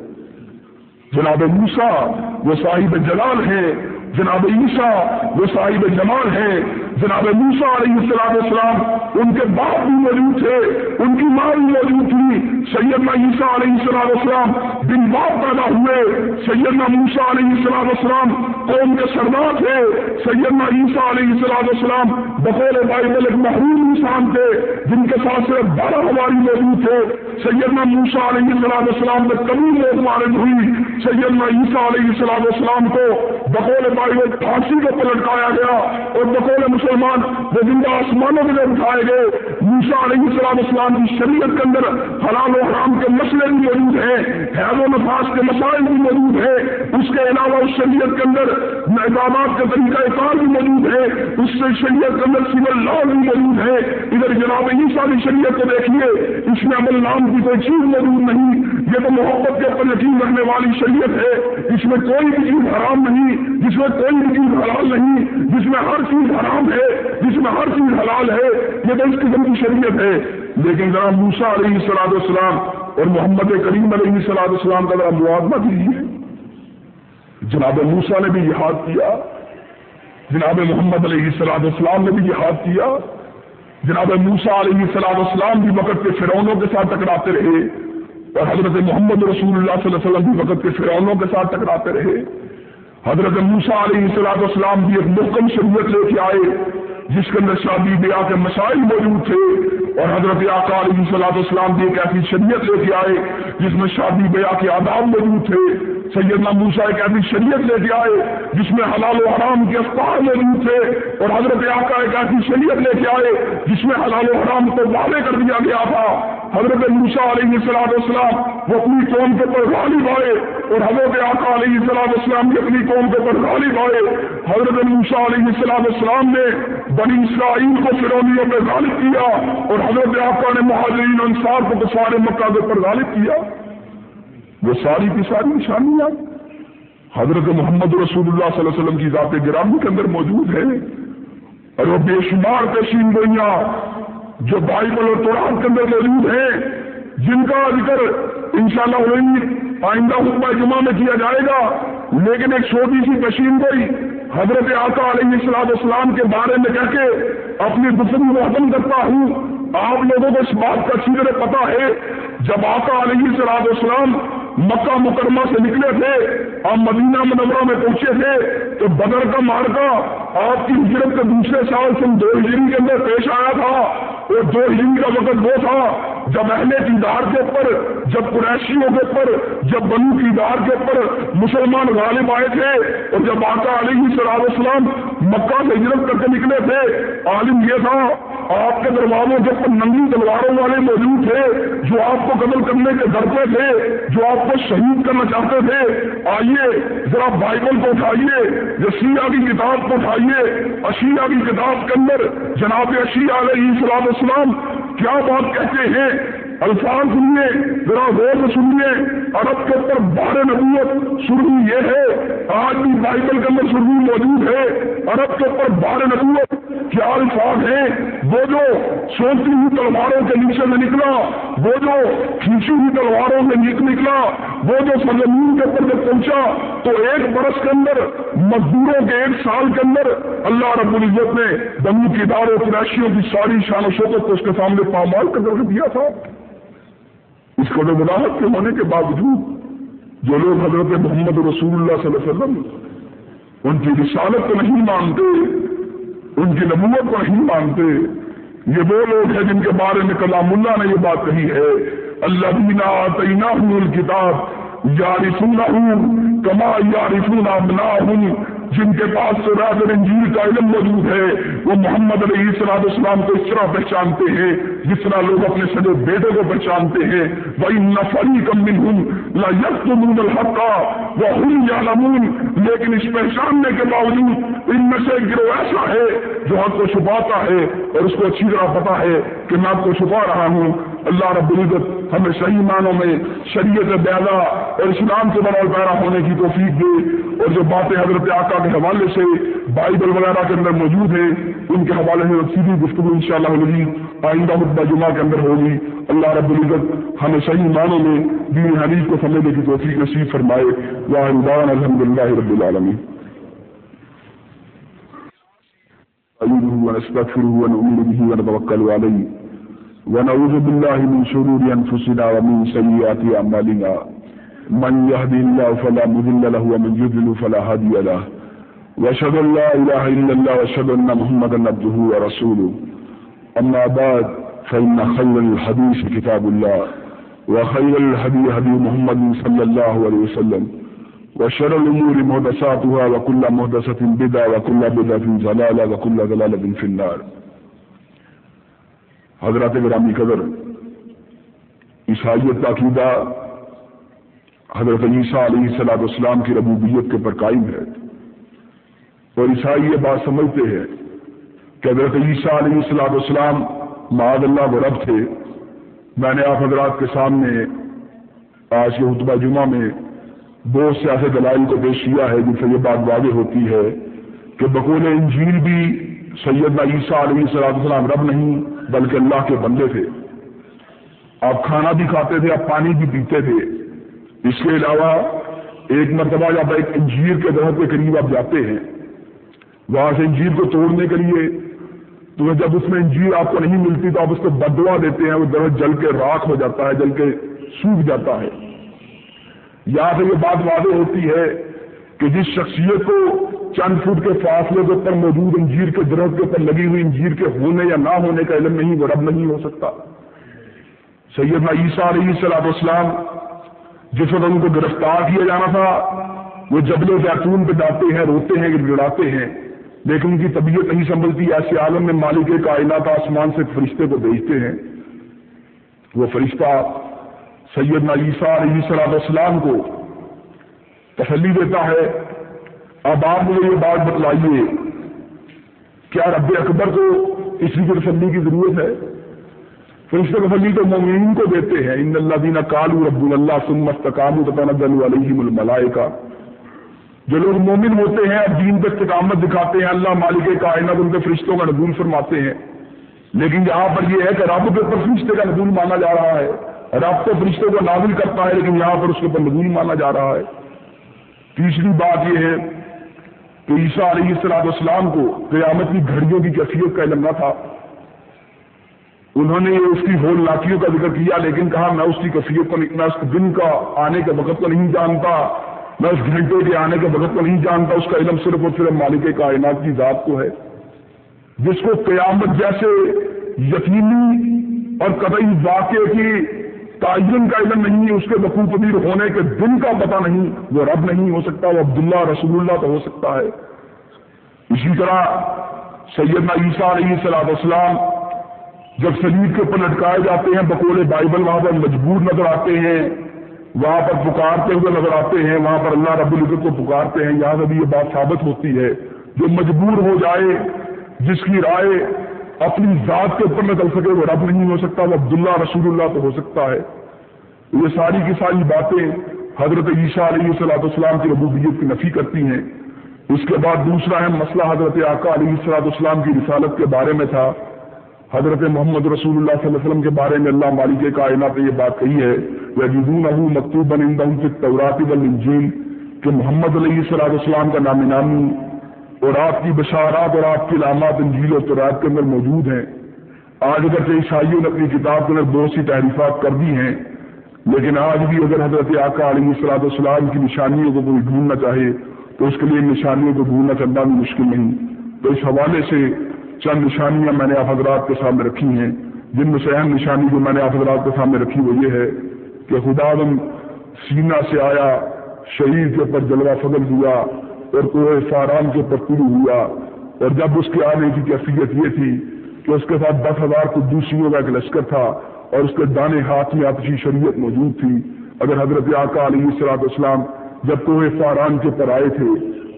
جناب موسا وہ صاحب جلال ہے۔ جناب عیسیٰ، وہ صاحب جمال ہے۔ جناب موسا علیہ السلام السلام ان کے باپ بھی موجود تھے، ان کی ماں بھی موجود تھی۔ سیدنا عیسیٰ علیہ السلام السلام بن باپ پیدا ہوئے۔ سیدنا موسا علیہ السلام السلام قوم کے سردار تھے۔ سیدنا عیسیٰ علیہ السلام السلام بقول بائبل ایک محروم انسان تھے، جن کے ساتھ صرف بارہ ہماری موجود تھے۔ سیدنا موسا علیہ السلام السلام میں کمی لوگ مارد ہوئی۔ سیدنا عیسیٰ علیہ السلام السلام کو بقول بائبل پھانسی کو پلٹکایا گیا اور بقول مسلمان وہ زندہ آسمانوں کے اندر اٹھائے گئے۔ موسا علیہ السلام اسلام کی شریعت کے اندر حلال حلال و حرام کے مسئلے بھی موجود ہیں حیض و نفاس کے مسائل بھی موجود ہیں۔ اس کے علاوہ اس شریعت کے اندر اقدامات کا طریقہ کار بھی موجود ہے اس سے شریعت کے اندر سول لا بھی موجود ہے ادھر جناب عیسیٰ کی شریعت کو دیکھیے، اس میں عمل نام کی کوئی چیز موجود نہیں۔ یہ تو محبت کے اوپر یقین رکھنے والی شریعت ہے۔ اس میں کوئی بھی چیز حرام نہیں، جس میں کوئی بھی چیز حلال نہیں، جس میں ہر چیز حرام ہے، جس میں ہر چیز حلال ہے، یہ تو اس قسم کی شریعت ہے۔ لیکن ذرا موسا علیہ سلاد السلام اور محمد کریم علیہ سلاد السلام کا ذرا موازنہ کیجیے۔ جناب موسا نے بھی یہ کیا۔ جناب محمد علیہ سلاد السلام نے بھی یہ کیا۔ جناب موسا علیہ سلاد السلام بھی وقت کے فرونوں کے ساتھ ٹکراتے رہے۔ اور حضرت محمد رسول اللہ صلی اللہ علیہ وسلم بھی وقت کے فرونوں کے ساتھ ٹکراتے رہے۔ حضرت موسا علیہ السلاط اسلام بھی ایک محکم شریعت لے کے آئے۔ جس کے اندر شادی بیاہ کے مسائل موجود تھے اور حضرت آقا علیہ صلاح اسلام بھی ایک ایسی شریعت لے کے آئے جس میں شادی بیاہ کے آداب موجود تھے، سیدنا موسا ایک ایسی شریعت لے کے آئے جس میں حلال و حرام کے اخبار موجود تھے اور حضرت آقا ایک ایسی شریعت لے کے آئے جس میں حلال و حرام کو وعدے کر دیا گیا تھا۔ حضرت موسا علیہ صلاح اسلام وہ اپنی قوم کے اوپر غالب آئے اور حضرت آقا علیہ صلاح اسلام بھی اپنی قوم کے اوپر غالب آئے۔ حضرت موسا علیہ صلاح اسلام نے بنی اسرائیل کو فرونیوں پہ غالب کیا اور حضرت آقا نے مہاجرین انصار کو سارے مکہ کے اوپر غالب کیا۔ وہ ساری کی ساری نشانیاں حضرت محمد رسول اللہ صلی اللہ علیہ وسلم کی ذات گرامی کے اندر موجود ہے اور وہ بے شمار پیشین گوئیاں جو بائبل اور قرآن کے اندر موجود ہیں، جن کا ذکر انشاءاللہ شاء آئندہ حکمہ جمعہ میں کیا جائے گا۔ لیکن ایک چھوٹی سی پشین گوئی حضرت آقا علیہ السلام اسلام کے بارے میں کہہ کے اپنی دشمنی کو ختم کرتا ہوں۔ آپ لوگوں کو اس بات کا اچھی طرح پتا ہے، جب آقا علیہ السلام اسلام مکہ مکرمہ سے نکلے تھے اور مدینہ منورہ میں پہنچے تھے، تو بدر کا مارکا آپ کی ہجرت کے دوسرے سال سے دو ہجری کے اندر پیش آیا تھا۔ اور دو ہجری کا وقت وہ تھا جب اہل دیدار کے اوپر، جب قریشیوں کے اوپر، جب بنو دیدار کے اوپر مسلمان غالب آئے تھے اور جب آقا علیہ صلاح السلام مکہ سے ہجرت کر کے نکلے تھے، عالم یہ تھا، آپ کے دروازوں کے اوپر ننگی تلواروں والے موجود تھے جو آپ کو قتل کرنے کے ڈرتے تھے، جو آپ کو شہید کرنا چاہتے تھے۔ آئیے، ذرا بائبل کو اٹھائیے یا کی کتاب کو اٹھائیے۔ اشیا کی کتاب کے اندر جناب اشیا علیہ السلام السلام کیا بات کہتے ہیں؟ الفاظ سنیے، ذرا غور سے سنیے۔ عرب کے اوپر بار نبوت سرگی یہ ہے، آج بھی بائبل کے اندر سرگی موجود ہے۔ عرب کے اوپر بار نبوت کیا الفاظ ہیں؟ وہ جو سوچتی ہوئی تلواروں کے نیچے میں نکلا، وہ جو کھینچی ہوئی تلواروں میں نکلا، وہ جو سرزمین کے اوپر جب پہنچا، تو ایک برس کے اندر، مزدوروں کے ایک سال کے اندر اللہ رب العزت نے دمو کی داروں قریشیوں کی ساری شان و شوقت کو اس کے سامنے پامال کر کے دیا تھا۔ اس کو وضاحت کے ہونے کے باوجود جو لوگ حضرت محمد رسول اللہ صلی اللہ علیہ وسلم ان کی رسالت کو نہیں مانتے، ان کی نبوت کو نہیں مانتے، یہ وہ لوگ ہیں جن کے بارے میں کلام اللہ نے یہ بات کہی ہے اللہ دینا تعینہ الکتاب یارفون کما یارفون ابنا ہوں جن کے پاس سراج اور انجیل کا علم موجود ہے، وہ محمد علیہ صلاح اسلام کو اس طرح پہچانتے ہیں جس طرح لوگ اپنے سجے بیٹے کو پہچانتے ہیں۔ وہی نفری کم ہوں نہ الحق وہ ہوں یا نمون لیکن اس پہچاننے کے باوجود ان میں سے گروہ ایسا ہے جو حق کو چھپاتا ہے اور اس کو اچھی طرح پتا ہے کہ میں آپ کو چھپا رہا ہوں۔ اللہ رب العزت ہمیں صحیح معنوں میں شریعت بیدا اور اسلام سے بنا پیرا ہونے کی توفیق دے اور جو باتیں حضرت آقا کے حوالے سے بائبل وغیرہ کے اندر موجود ہیں، ان کے حوالے سے سیدھی گفتگو ان شاء اللہ آئندہ مدعا جمعہ کے اندر ہوگی۔ اللہ رب العزت ہمیں صحیح معنوں میں دین حدیث کو سمجھنے کی توفیق نصیب فرمائے۔ واہ الحمد للہ رب العالمین۔ ونستغفره ونؤمن به ونتوكل عليه ونعوذ بالله من شرور أنفسنا ومن سيئات أعمالنا. من يهدي الله فلا مذل له ومن يذل فلا هادي له. وأشهد أن لا إله إلا الله وأشهد أن محمدا عبده ورسوله. أما بعد، فإن خير الحديث كتاب الله، وخير الهدي هدي محمد صلى الله عليه وسلم، وشر الأمور مهدساتها، وكل مهدسة بدعة، وكل بدعة زلالة وكل ضلالة في النار. حضرات گرامی قدر، عیسائیت کا عقیدہ حضرت عیسیٰ علیہ صلاح اسلام کی ربوبیت کے پر قائم ہے۔ اور عیسائی یہ بات سمجھتے ہیں کہ حضرت عیسیٰ علیہ صلاح اسلام معاد اللہ و رب تھے۔ میں نے آپ حضرات کے سامنے آج کے حتبہ جمعہ میں بہت سے ایسے دلائل کو پیش کیا ہے جن سے یہ بات واضح ہوتی ہے کہ بقول انجیل بھی سیدنا عیسیٰ علیہ صلاح السلام رب نہیں بلکہ اللہ کے بندے تھے۔ آپ کھانا بھی کھاتے تھے، آپ پانی بھی پیتے تھے۔ اس کے علاوہ ایک مرتبہ جب ایک انجیر کے درخت کے قریب آپ جاتے ہیں، وہاں سے انجیر کو توڑنے کے لیے، تو جب اس میں انجیر آپ کو نہیں ملتی تو آپ اس کو بدوا دیتے ہیں، وہ درخت جل کے راکھ ہو جاتا ہے، جل کے سوکھ جاتا ہے۔ یہاں سے یہ بات واضح ہوتی ہے کہ جس شخصیت کو چند فٹ کے فاصلے کے اوپر موجود انجیر کے درخت کے اوپر لگی ہوئی انجیر کے ہونے یا نہ ہونے کا علم نہیں، وہ رب نہیں ہو سکتا۔ سیدنا عیسیٰ علیہ صلاح اسلام، جس وقت ان کو گرفتار کیا جانا تھا، وہ جبل و زیتون پہ جاتے ہیں، روتے ہیں گڑاتے ہیں، لیکن ان کی طبیعت نہیں سنبھلتی، ایسے عالم میں مالک کائنات آسمان سے فرشتے کو بھیجتے ہیں۔ وہ فرشتہ سیدنا عیسیٰ علیہ صلاح اسلام کو تسلی دیتا ہے۔ اب آپ مجھے یہ بات بتلائیے، کیا رب اکبر کو اسی کی تسلی کی ضرورت ہے؟ فرشتے تسلی تو مومنین کو دیتے ہیں۔ ان اللہ دینا کالو رب اللہ سمت تکام علیہ الملائے کا جو لوگ مومن ہوتے ہیں، اب دین پہ استقامت دکھاتے ہیں۔ اللہ مالک کائنات، ان کے فرشتوں کا نزول فرماتے ہیں۔ لیکن یہاں پر یہ ہے کہ رب کے اوپر فرشتے کا نزول مانا جا رہا ہے۔ رب تو فرشتوں کو نازل کرتا ہے، لیکن یہاں پر اس کے اوپر نزول مانا جا رہا ہے۔ تیسری بات یہ ہے کہ عیسیٰ علیہ السلاط اسلام کو قیامت کی گھڑیوں کی کیفیت کا علم نہ تھا۔ انہوں نے اس کی ہول لاکیوں کا ذکر کیا، لیکن کہا، میں اس کی کفیت کو میں اس دن کا آنے کے وقت کو نہیں جانتا، میں اس گھنٹے کے آنے کے وقت کو نہیں جانتا، اس کا علم صرف اور صرف مالک کائنات کی ذات کو ہے۔ جس کو قیامت جیسے یقینی اور قطعی واقع کی تعین کا علم نہیں ہے، اس کے وقوع پذیر ہونے کے دن کا پتہ نہیں وہ رب نہیں ہو سکتا، وہ عبداللہ رسول اللہ تو ہو سکتا ہے۔ اسی طرح سیدنا عیسیٰ علیہ صلاح السلام جب شریر کے اوپر لٹکائے جاتے ہیں، بقول بائبل وہاں پر مجبور نظر آتے ہیں، وہاں پر پکارتے ہوئے نظر آتے ہیں، وہاں پر اللہ رب العزت کو پکارتے ہیں۔ یہاں سے بھی یہ بات ثابت ہوتی ہے، جو مجبور ہو جائے، جس کی رائے اپنی ذات کے اوپر نہ چل سکے، وہ رب نہیں ہو سکتا، وہ عبداللہ رسول اللہ تو ہو سکتا ہے۔ یہ ساری کی ساری باتیں حضرت عیسیٰ علیہ صلاح السلام کی ربوبیت کی نفی کرتی ہیں۔ اس کے بعد دوسرا ہے مسئلہ حضرت آقا علیہ صلاح السلام کی رسالت کے بارے میں تھا۔ حضرت محمد رسول اللہ صلی اللہ علیہ وسلم کے بارے میں اللہ مالک کائنات نے یہ بات کہی ہے وہ مکتوب بن توراتی بل کہ محمد علیہ صلاح السلام کا نام نامی اور آپ کی بشارات اور آپ کی علامات انجیل اور تورات کے اندر موجود ہیں۔ آج اگر عیسائیوں نے اپنی کتاب کے اندر بہت سی تحریفات کر دی ہیں، لیکن آج بھی اگر حضرت آقا علیہ صلاح السلام کی نشانیوں کو کوئی ڈھونڈنا چاہے، تو اس کے لیے نشانیوں کو ڈھونڈنا چلنا بھی مشکل نہیں۔ تو اس حوالے سے چند نشانیاں میں نے آپ حضرات کے سامنے رکھی ہیں۔ جن میں سے اہم نشانی جو میں نے آپ حضرات کے سامنے رکھی وہ یہ ہے کہ خدا سینا سے آیا شریر کے اوپر جلوہ فضل ہوا اور کوہ فاران کے اوپر طلوع ہوا اور جب اس کے آنے کی کیفیت یہ تھی کہ اس کے ساتھ دس ہزار قدوسیوں کا ایک لشکر تھا اور اس کے دانے ہاتھ میں آتشی شریعت موجود تھی، اگر حضرت آقا علیہ السلاط اسلام جب کوہ فاران کے اوپر آئے تھے،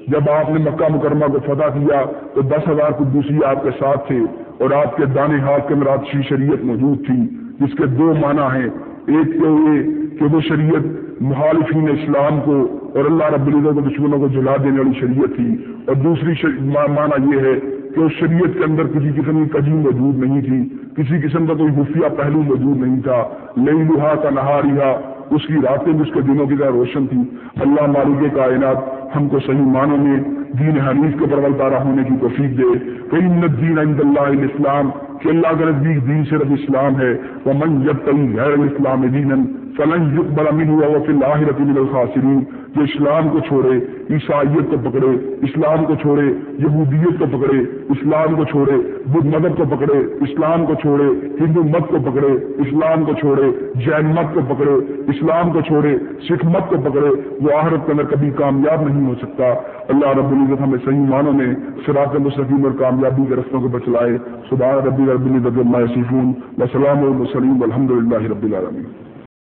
جب آپ نے مکہ مکرمہ کو فتح کیا تو دس ہزار کو دوسری آپ کے ساتھ تھے اور آپ کے دانے ہاتھ کے مراد شی شریعت موجود تھی، جس کے دو معنی ہیں۔ ایک تو یہ کہ وہ شریعت مخالفین اسلام کو اور اللہ رب العزت کو دشمنوں کو جلا دینے والی شریعت تھی۔ اور دوسری معنی یہ ہے کہ اس شریعت کے اندر کسی قسم کی کجی موجود نہیں تھی۔ کسی قسم کا کوئی خفیہ پہلو موجود نہیں تھا۔ لئی لوہا کا نہاریا اس کی راتیں بھی اس کے دنوں کی طرح روشن تھی اللہ مالک کائنات ہم کو صحیح معنوں میں دین حنیف کے پرول تارا ہونے کی توفیق دے۔ کئی دین عند اللہ اسلام کہ اللہ کا نزدیک دین صرف اسلام ہے وہ من جب کئی غیر اسلام دین فلن يقبل منه وهو في الآخرة من الخاسرين۔ جو اسلام کو چھوڑے، عیسائیت کو پکڑے، اسلام کو چھوڑے، یہودیت کو پکڑے، اسلام کو چھوڑے، بدھ مذہب کو پکڑے، اسلام کو چھوڑے، ہندو مت کو پکڑے، اسلام کو چھوڑے، جین مت کو پکڑے، اسلام کو چھوڑے، سکھ مت کو پکڑے، وہ آخرت کے اندر کبھی کامیاب نہیں ہو سکتا۔ اللہ رب العزت ہمیں صحیح معنوں میں سراط مستقیم اور کامیابی کے رستوں کو بچلائے۔ سبحان ربی رب العزت اللہ سیفون وسلام وسلیم الحمد للہ رب العالمین